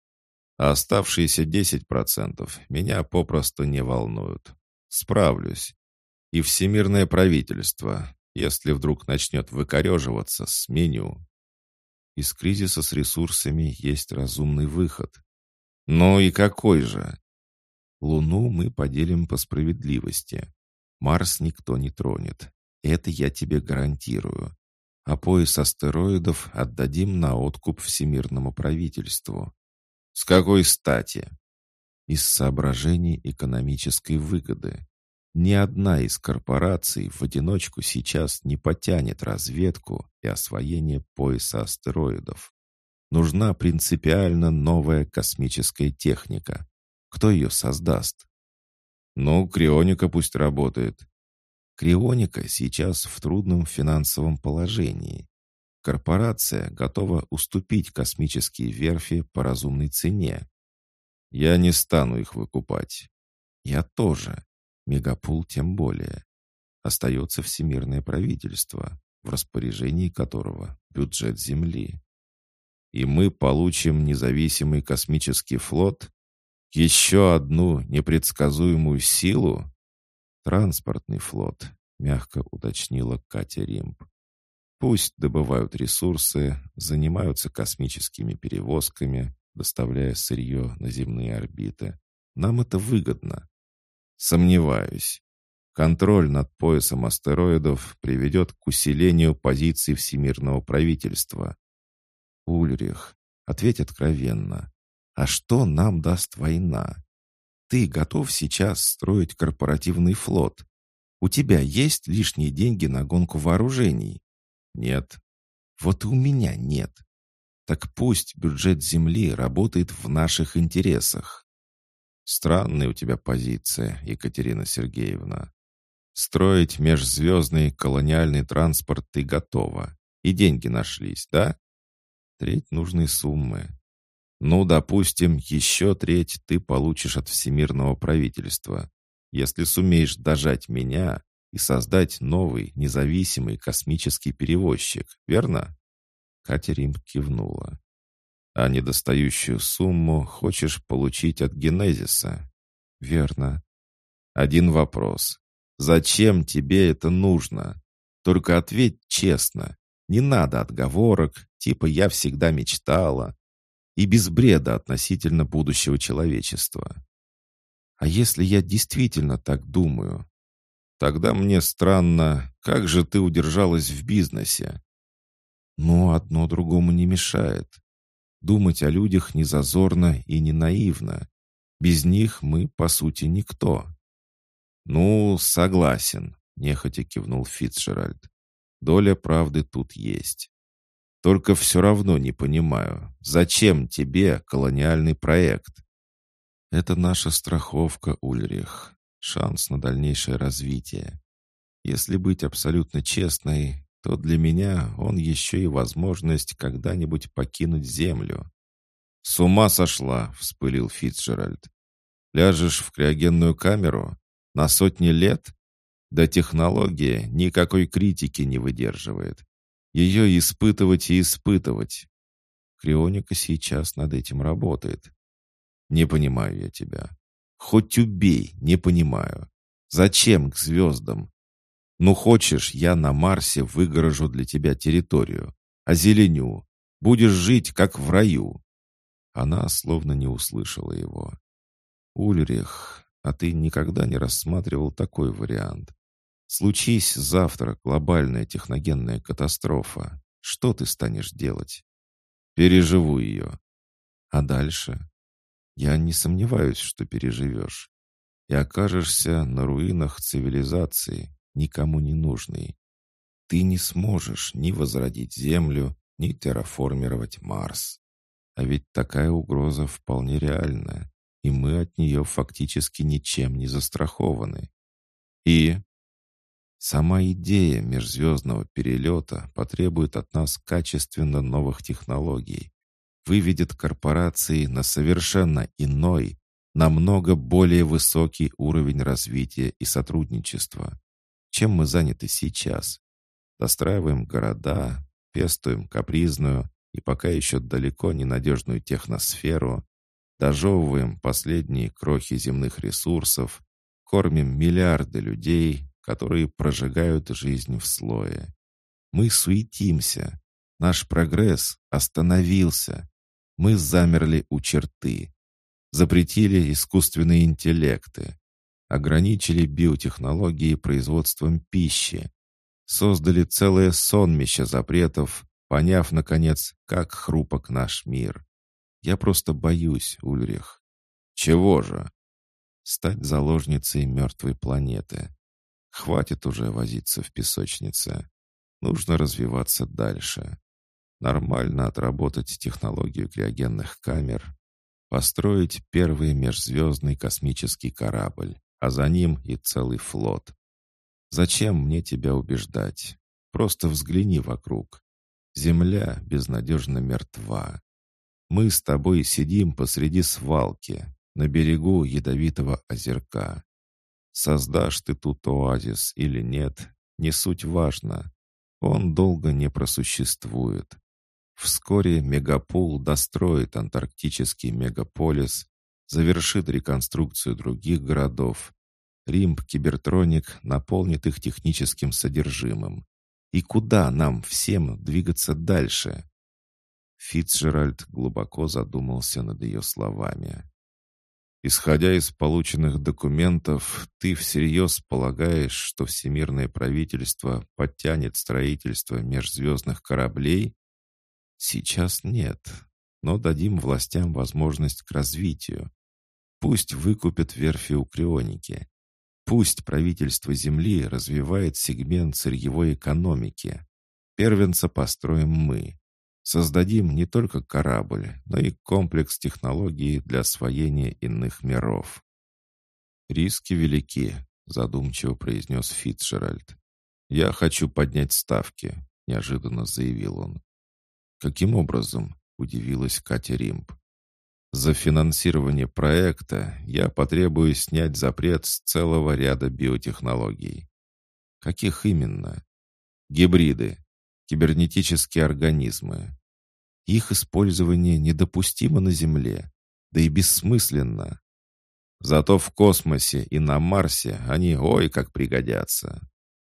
A: А оставшиеся 10% меня попросту не волнуют. Справлюсь. И всемирное правительство, если вдруг начнет выкореживаться, сменю. Из кризиса с ресурсами есть разумный выход. Ну и какой же? Луну мы поделим по справедливости. Марс никто не тронет. Это я тебе гарантирую а пояс астероидов отдадим на откуп всемирному правительству. С какой стати? Из соображений экономической выгоды. Ни одна из корпораций в одиночку сейчас не потянет разведку и освоение пояса астероидов. Нужна принципиально новая космическая техника. Кто ее создаст? Ну, крионика пусть работает. Крионика сейчас в трудном финансовом положении. Корпорация готова уступить космические верфи по разумной цене. Я не стану их выкупать. Я тоже. Мегапул тем более. Остается всемирное правительство. в распоряжении которого бюджет Земли. И мы получим независимый космический флот? Еще одну непредсказуемую силу? Транспортный флот, мягко уточнила Катя Римб. Пусть добывают ресурсы, занимаются космическими перевозками, доставляя сырье на земные орбиты. Нам это выгодно. Сомневаюсь. Контроль над поясом астероидов приведет к усилению позиций всемирного правительства. Ульрих, ответь откровенно. А что нам даст война? Ты готов сейчас строить корпоративный флот? У тебя есть лишние деньги на гонку вооружений? Нет. Вот и у меня нет. Так пусть бюджет Земли работает в наших интересах. Странная у тебя позиция, Екатерина Сергеевна. Строить межзвездный колониальный транспорт ты готова. И деньги нашлись, да? Треть нужной суммы. Ну, допустим, еще треть ты получишь от всемирного правительства. Если сумеешь дожать меня и создать новый независимый космический перевозчик, верно? Катя Рим кивнула. А недостающую сумму хочешь получить от Генезиса? Верно. Один вопрос. Зачем тебе это нужно? Только ответь честно. Не надо отговорок, типа «я всегда мечтала». И без бреда относительно будущего человечества. А если я действительно так думаю? Тогда мне странно, как же ты удержалась в бизнесе? Но одно другому не мешает. Думать о людях не зазорно и не наивно. Без них мы, по сути, никто. «Ну, согласен», — нехотя кивнул Фицджеральд. «Доля правды тут есть. Только все равно не понимаю, зачем тебе колониальный проект?» «Это наша страховка, Ульрих, шанс на дальнейшее развитие. Если быть абсолютно честной, то для меня он еще и возможность когда-нибудь покинуть Землю». «С ума сошла!» — вспылил Фицджеральд. «Ляжешь в криогенную камеру? На сотни лет? Да технология никакой критики не выдерживает. Ее испытывать и испытывать. Крионика сейчас над этим работает. Не понимаю я тебя. Хоть убей, не понимаю. Зачем к звездам? Ну, хочешь, я на Марсе выгорожу для тебя территорию. Озеленю. Будешь жить, как в раю. Она словно не услышала его. Ульрих, а ты никогда не рассматривал такой вариант. Случись завтра глобальная техногенная катастрофа. Что ты станешь делать? Переживу ее. А дальше? Я не сомневаюсь, что переживешь. И окажешься на руинах цивилизации, никому не нужной. Ты не сможешь ни возродить Землю, ни терраформировать Марс. А ведь такая угроза вполне реальная и мы от нее фактически ничем не застрахованы. И сама идея межзвездного перелета потребует от нас качественно новых технологий, выведет корпорации на совершенно иной, намного более высокий уровень развития и сотрудничества, чем мы заняты сейчас. Достраиваем города, пестуем капризную и пока еще далеко ненадежную техносферу, Дожевываем последние крохи земных ресурсов, кормим миллиарды людей, которые прожигают жизнь в слое. Мы суетимся. Наш прогресс остановился. Мы замерли у черты. Запретили искусственные интеллекты. Ограничили биотехнологии производством пищи. Создали целое сонмище запретов, поняв, наконец, как хрупок наш мир. Я просто боюсь, Ульрих. Чего же? Стать заложницей мертвой планеты. Хватит уже возиться в песочнице. Нужно развиваться дальше. Нормально отработать технологию криогенных камер. Построить первый межзвездный космический корабль, а за ним и целый флот. Зачем мне тебя убеждать? Просто взгляни вокруг. Земля безнадежно мертва. Мы с тобой сидим посреди свалки, на берегу ядовитого озерка. Создашь ты тут оазис или нет, не суть важно. он долго не просуществует. Вскоре Мегапул достроит антарктический мегаполис, завершит реконструкцию других городов. Римб Кибертроник наполнит их техническим содержимым. И куда нам всем двигаться дальше? Фицджеральд глубоко задумался над ее словами. Исходя из полученных документов, ты всерьез полагаешь, что всемирное правительство подтянет строительство межзвездных кораблей? Сейчас нет, но дадим властям возможность к развитию. Пусть выкупят верфи у Крионики. Пусть правительство Земли развивает сегмент сырьевой экономики. Первенца построим мы. Создадим не только корабль, но и комплекс технологий для освоения иных миров. «Риски велики», — задумчиво произнес Фитцжеральд. «Я хочу поднять ставки», — неожиданно заявил он. «Каким образом?» — удивилась Катя Римб. «За финансирование проекта я потребую снять запрет с целого ряда биотехнологий». «Каких именно?» «Гибриды, кибернетические организмы. Их использование недопустимо на Земле, да и бессмысленно. Зато в космосе и на Марсе они ой как пригодятся.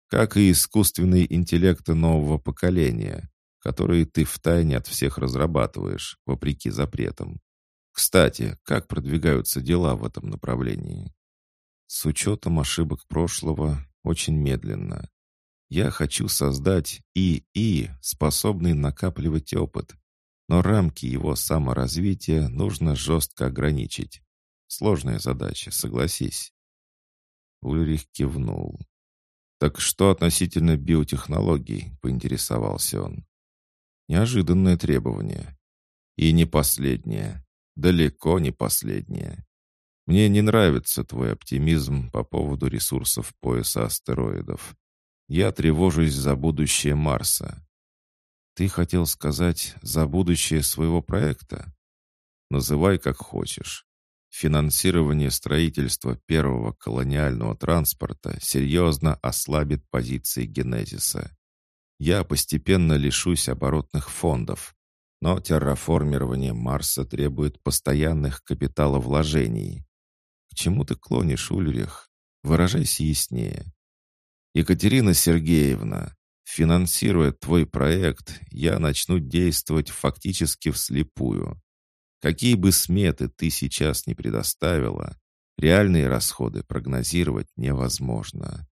A: Как и искусственные интеллекты нового поколения, которые ты втайне от всех разрабатываешь, вопреки запретам. Кстати, как продвигаются дела в этом направлении? С учетом ошибок прошлого, очень медленно. Я хочу создать ИИ, способный накапливать опыт. Но рамки его саморазвития нужно жестко ограничить. Сложная задача, согласись. Ульрих кивнул. «Так что относительно биотехнологий?» — поинтересовался он. «Неожиданное требование. И не последнее. Далеко не последнее. Мне не нравится твой оптимизм по поводу ресурсов пояса астероидов. Я тревожусь за будущее Марса. Ты хотел сказать «за будущее своего проекта»? Называй как хочешь. Финансирование строительства первого колониального транспорта серьезно ослабит позиции Генезиса. Я постепенно лишусь оборотных фондов, но терраформирование Марса требует постоянных капиталовложений. К чему ты клонишь, Ульрих? Выражайся яснее. «Екатерина Сергеевна, финансируя твой проект, я начну действовать фактически вслепую. Какие бы сметы ты сейчас не предоставила, реальные расходы прогнозировать невозможно.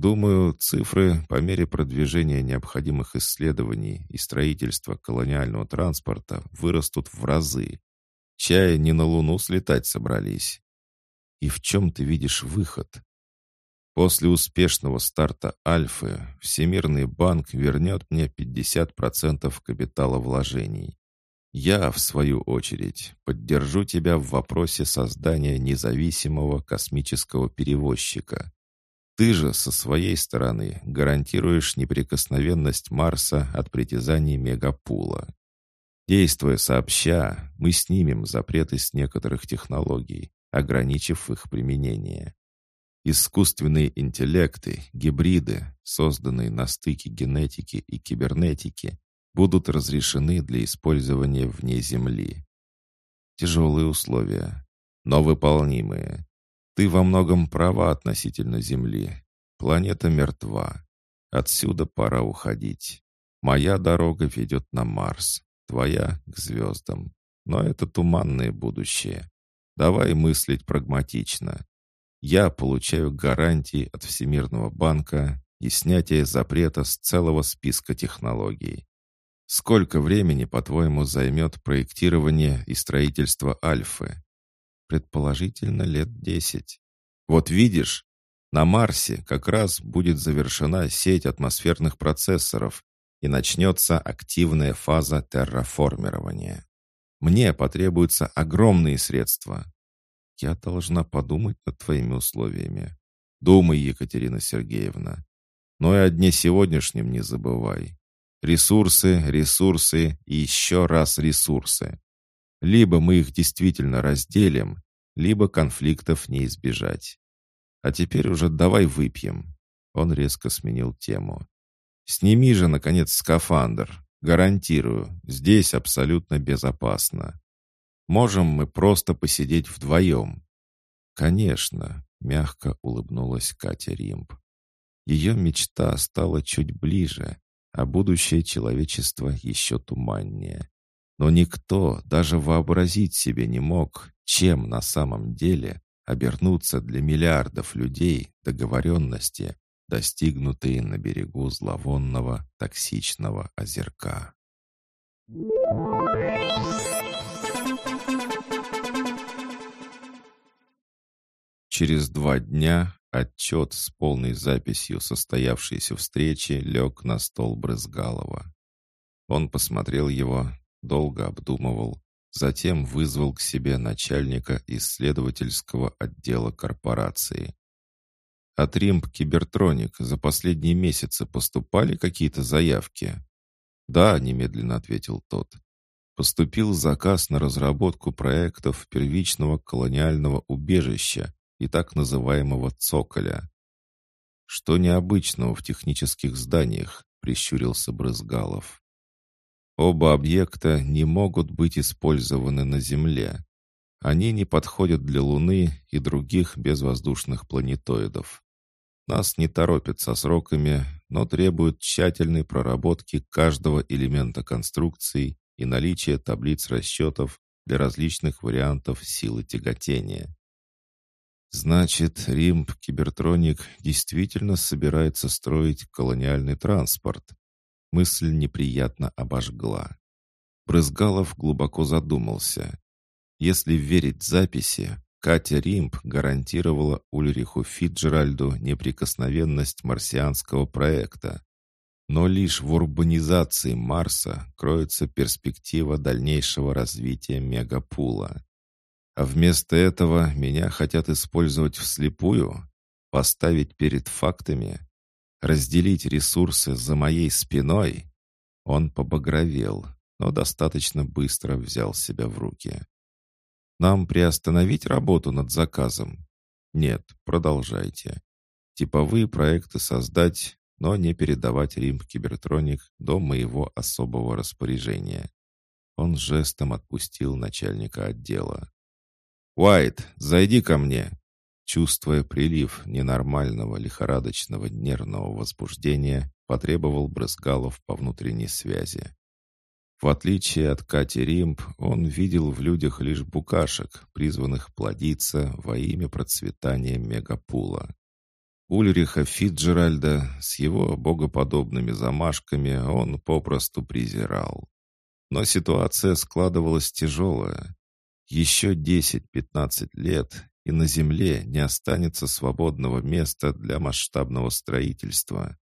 A: Думаю, цифры по мере продвижения необходимых исследований и строительства колониального транспорта вырастут в разы. Чая не на Луну слетать собрались. И в чем ты видишь выход? После успешного старта Альфы Всемирный банк вернет мне 50% капитала вложений. Я, в свою очередь, поддержу тебя в вопросе создания независимого космического перевозчика. Ты же со своей стороны гарантируешь неприкосновенность Марса от притязаний Мегапула. Действуя сообща, мы снимем запреты с некоторых технологий, ограничив их применение. Искусственные интеллекты, гибриды, созданные на стыке генетики и кибернетики, будут разрешены для использования вне Земли. Тяжелые условия, но выполнимые. Ты во многом права относительно Земли. Планета мертва. Отсюда пора уходить. Моя дорога ведет на Марс, твоя — к звездам. Но это туманное будущее. Давай мыслить прагматично я получаю гарантии от Всемирного банка и снятие запрета с целого списка технологий. Сколько времени, по-твоему, займет проектирование и строительство Альфы? Предположительно, лет десять. Вот видишь, на Марсе как раз будет завершена сеть атмосферных процессоров и начнется активная фаза терраформирования. Мне потребуются огромные средства, я должна подумать над твоими условиями. Думай, Екатерина Сергеевна. Но и о дне сегодняшнем не забывай. Ресурсы, ресурсы и еще раз ресурсы. Либо мы их действительно разделим, либо конфликтов не избежать. А теперь уже давай выпьем. Он резко сменил тему. Сними же, наконец, скафандр. Гарантирую, здесь абсолютно безопасно. Можем мы просто посидеть вдвоем?» «Конечно», — мягко улыбнулась Катя Римб. Ее мечта стала чуть ближе, а будущее человечества еще туманнее. Но никто даже вообразить себе не мог, чем на самом деле обернуться для миллиардов людей договоренности, достигнутые на берегу зловонного токсичного озерка. Через два дня отчет с полной записью состоявшейся встречи лег на стол Брызгалова. Он посмотрел его, долго обдумывал, затем вызвал к себе начальника исследовательского отдела корпорации. От Римб Кибертроник за последние месяцы поступали какие-то заявки? Да, немедленно ответил тот. Поступил заказ на разработку проектов первичного колониального убежища и так называемого «цоколя». «Что необычного в технических зданиях?» — прищурился Брызгалов. «Оба объекта не могут быть использованы на Земле. Они не подходят для Луны и других безвоздушных планетоидов. Нас не торопят со сроками, но требуют тщательной проработки каждого элемента конструкции и наличия таблиц расчетов для различных вариантов силы тяготения. Значит, Рим Кибертроник действительно собирается строить колониальный транспорт. Мысль неприятно обожгла. Брызгалов глубоко задумался. Если верить записи, Катя Римп гарантировала Ульриху Фитджеральду неприкосновенность марсианского проекта. Но лишь в урбанизации Марса кроется перспектива дальнейшего развития мегапула. А вместо этого меня хотят использовать вслепую, поставить перед фактами, разделить ресурсы за моей спиной. Он побагровел, но достаточно быстро взял себя в руки. Нам приостановить работу над заказом? Нет, продолжайте. Типовые проекты создать, но не передавать Рим Кибертроник до моего особого распоряжения. Он жестом отпустил начальника отдела. «Уайт, зайди ко мне!» Чувствуя прилив ненормального лихорадочного нервного возбуждения, потребовал Брызгалов по внутренней связи. В отличие от Кати Римп, он видел в людях лишь букашек, призванных плодиться во имя процветания мегапула. Ульриха Фитджеральда с его богоподобными замашками он попросту презирал. Но ситуация складывалась тяжелая. Еще 10-15 лет, и на Земле не останется свободного места для масштабного строительства.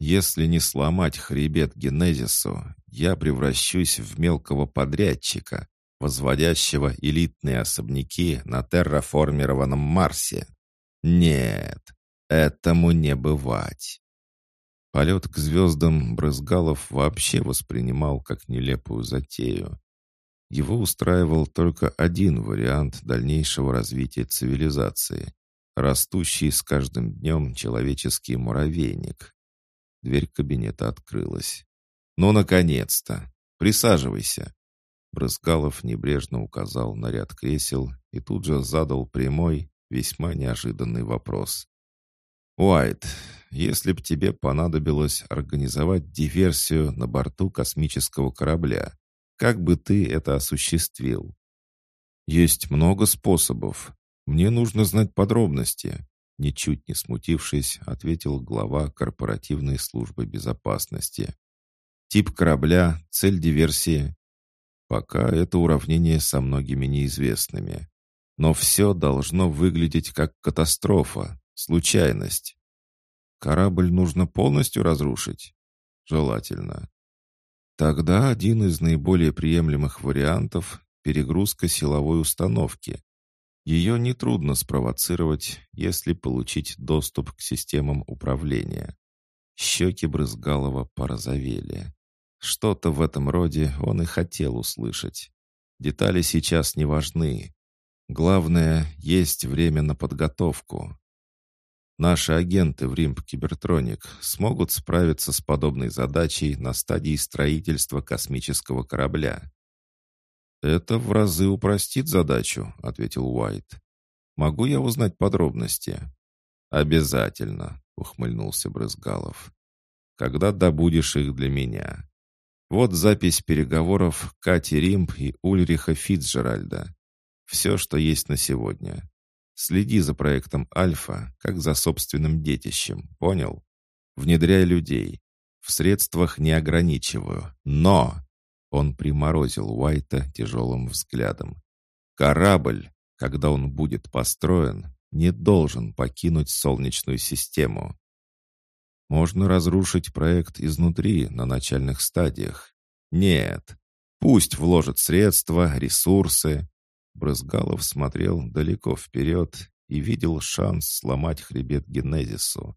A: Если не сломать хребет Генезису, я превращусь в мелкого подрядчика, возводящего элитные особняки на терраформированном Марсе. Нет, этому не бывать. Полет к звездам Брызгалов вообще воспринимал как нелепую затею. Его устраивал только один вариант дальнейшего развития цивилизации — растущий с каждым днем человеческий муравейник. Дверь кабинета открылась. «Ну, наконец-то! Присаживайся!» Брызгалов небрежно указал на ряд кресел и тут же задал прямой, весьма неожиданный вопрос. «Уайт, если б тебе понадобилось организовать диверсию на борту космического корабля, как бы ты это осуществил? Есть много способов. Мне нужно знать подробности. Ничуть не смутившись, ответил глава корпоративной службы безопасности. Тип корабля, цель диверсии. Пока это уравнение со многими неизвестными. Но все должно выглядеть как катастрофа, случайность. Корабль нужно полностью разрушить? Желательно. Тогда один из наиболее приемлемых вариантов – перегрузка силовой установки. Ее нетрудно спровоцировать, если получить доступ к системам управления. Щеки Брызгалова порозовели. Что-то в этом роде он и хотел услышать. Детали сейчас не важны. Главное, есть время на подготовку. Наши агенты в Римп Кибертроник смогут справиться с подобной задачей на стадии строительства космического корабля. «Это в разы упростит задачу», — ответил Уайт. «Могу я узнать подробности?» «Обязательно», — ухмыльнулся Брызгалов. «Когда добудешь их для меня?» Вот запись переговоров Кати Римп и Ульриха Фицджеральда. Все, что есть на сегодня. Следи за проектом «Альфа», как за собственным детищем, понял? Внедряй людей. В средствах не ограничиваю. Но он приморозил Уайта тяжелым взглядом. «Корабль, когда он будет построен, не должен покинуть Солнечную систему. Можно разрушить проект изнутри на начальных стадиях. Нет, пусть вложат средства, ресурсы». Брызгалов смотрел далеко вперед и видел шанс сломать хребет Генезису.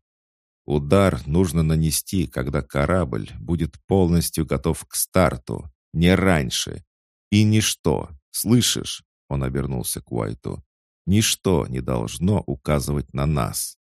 A: Удар нужно нанести, когда корабль будет полностью готов к старту. Не раньше. И ничто, слышишь, он обернулся к Уайту, ничто не должно указывать на нас.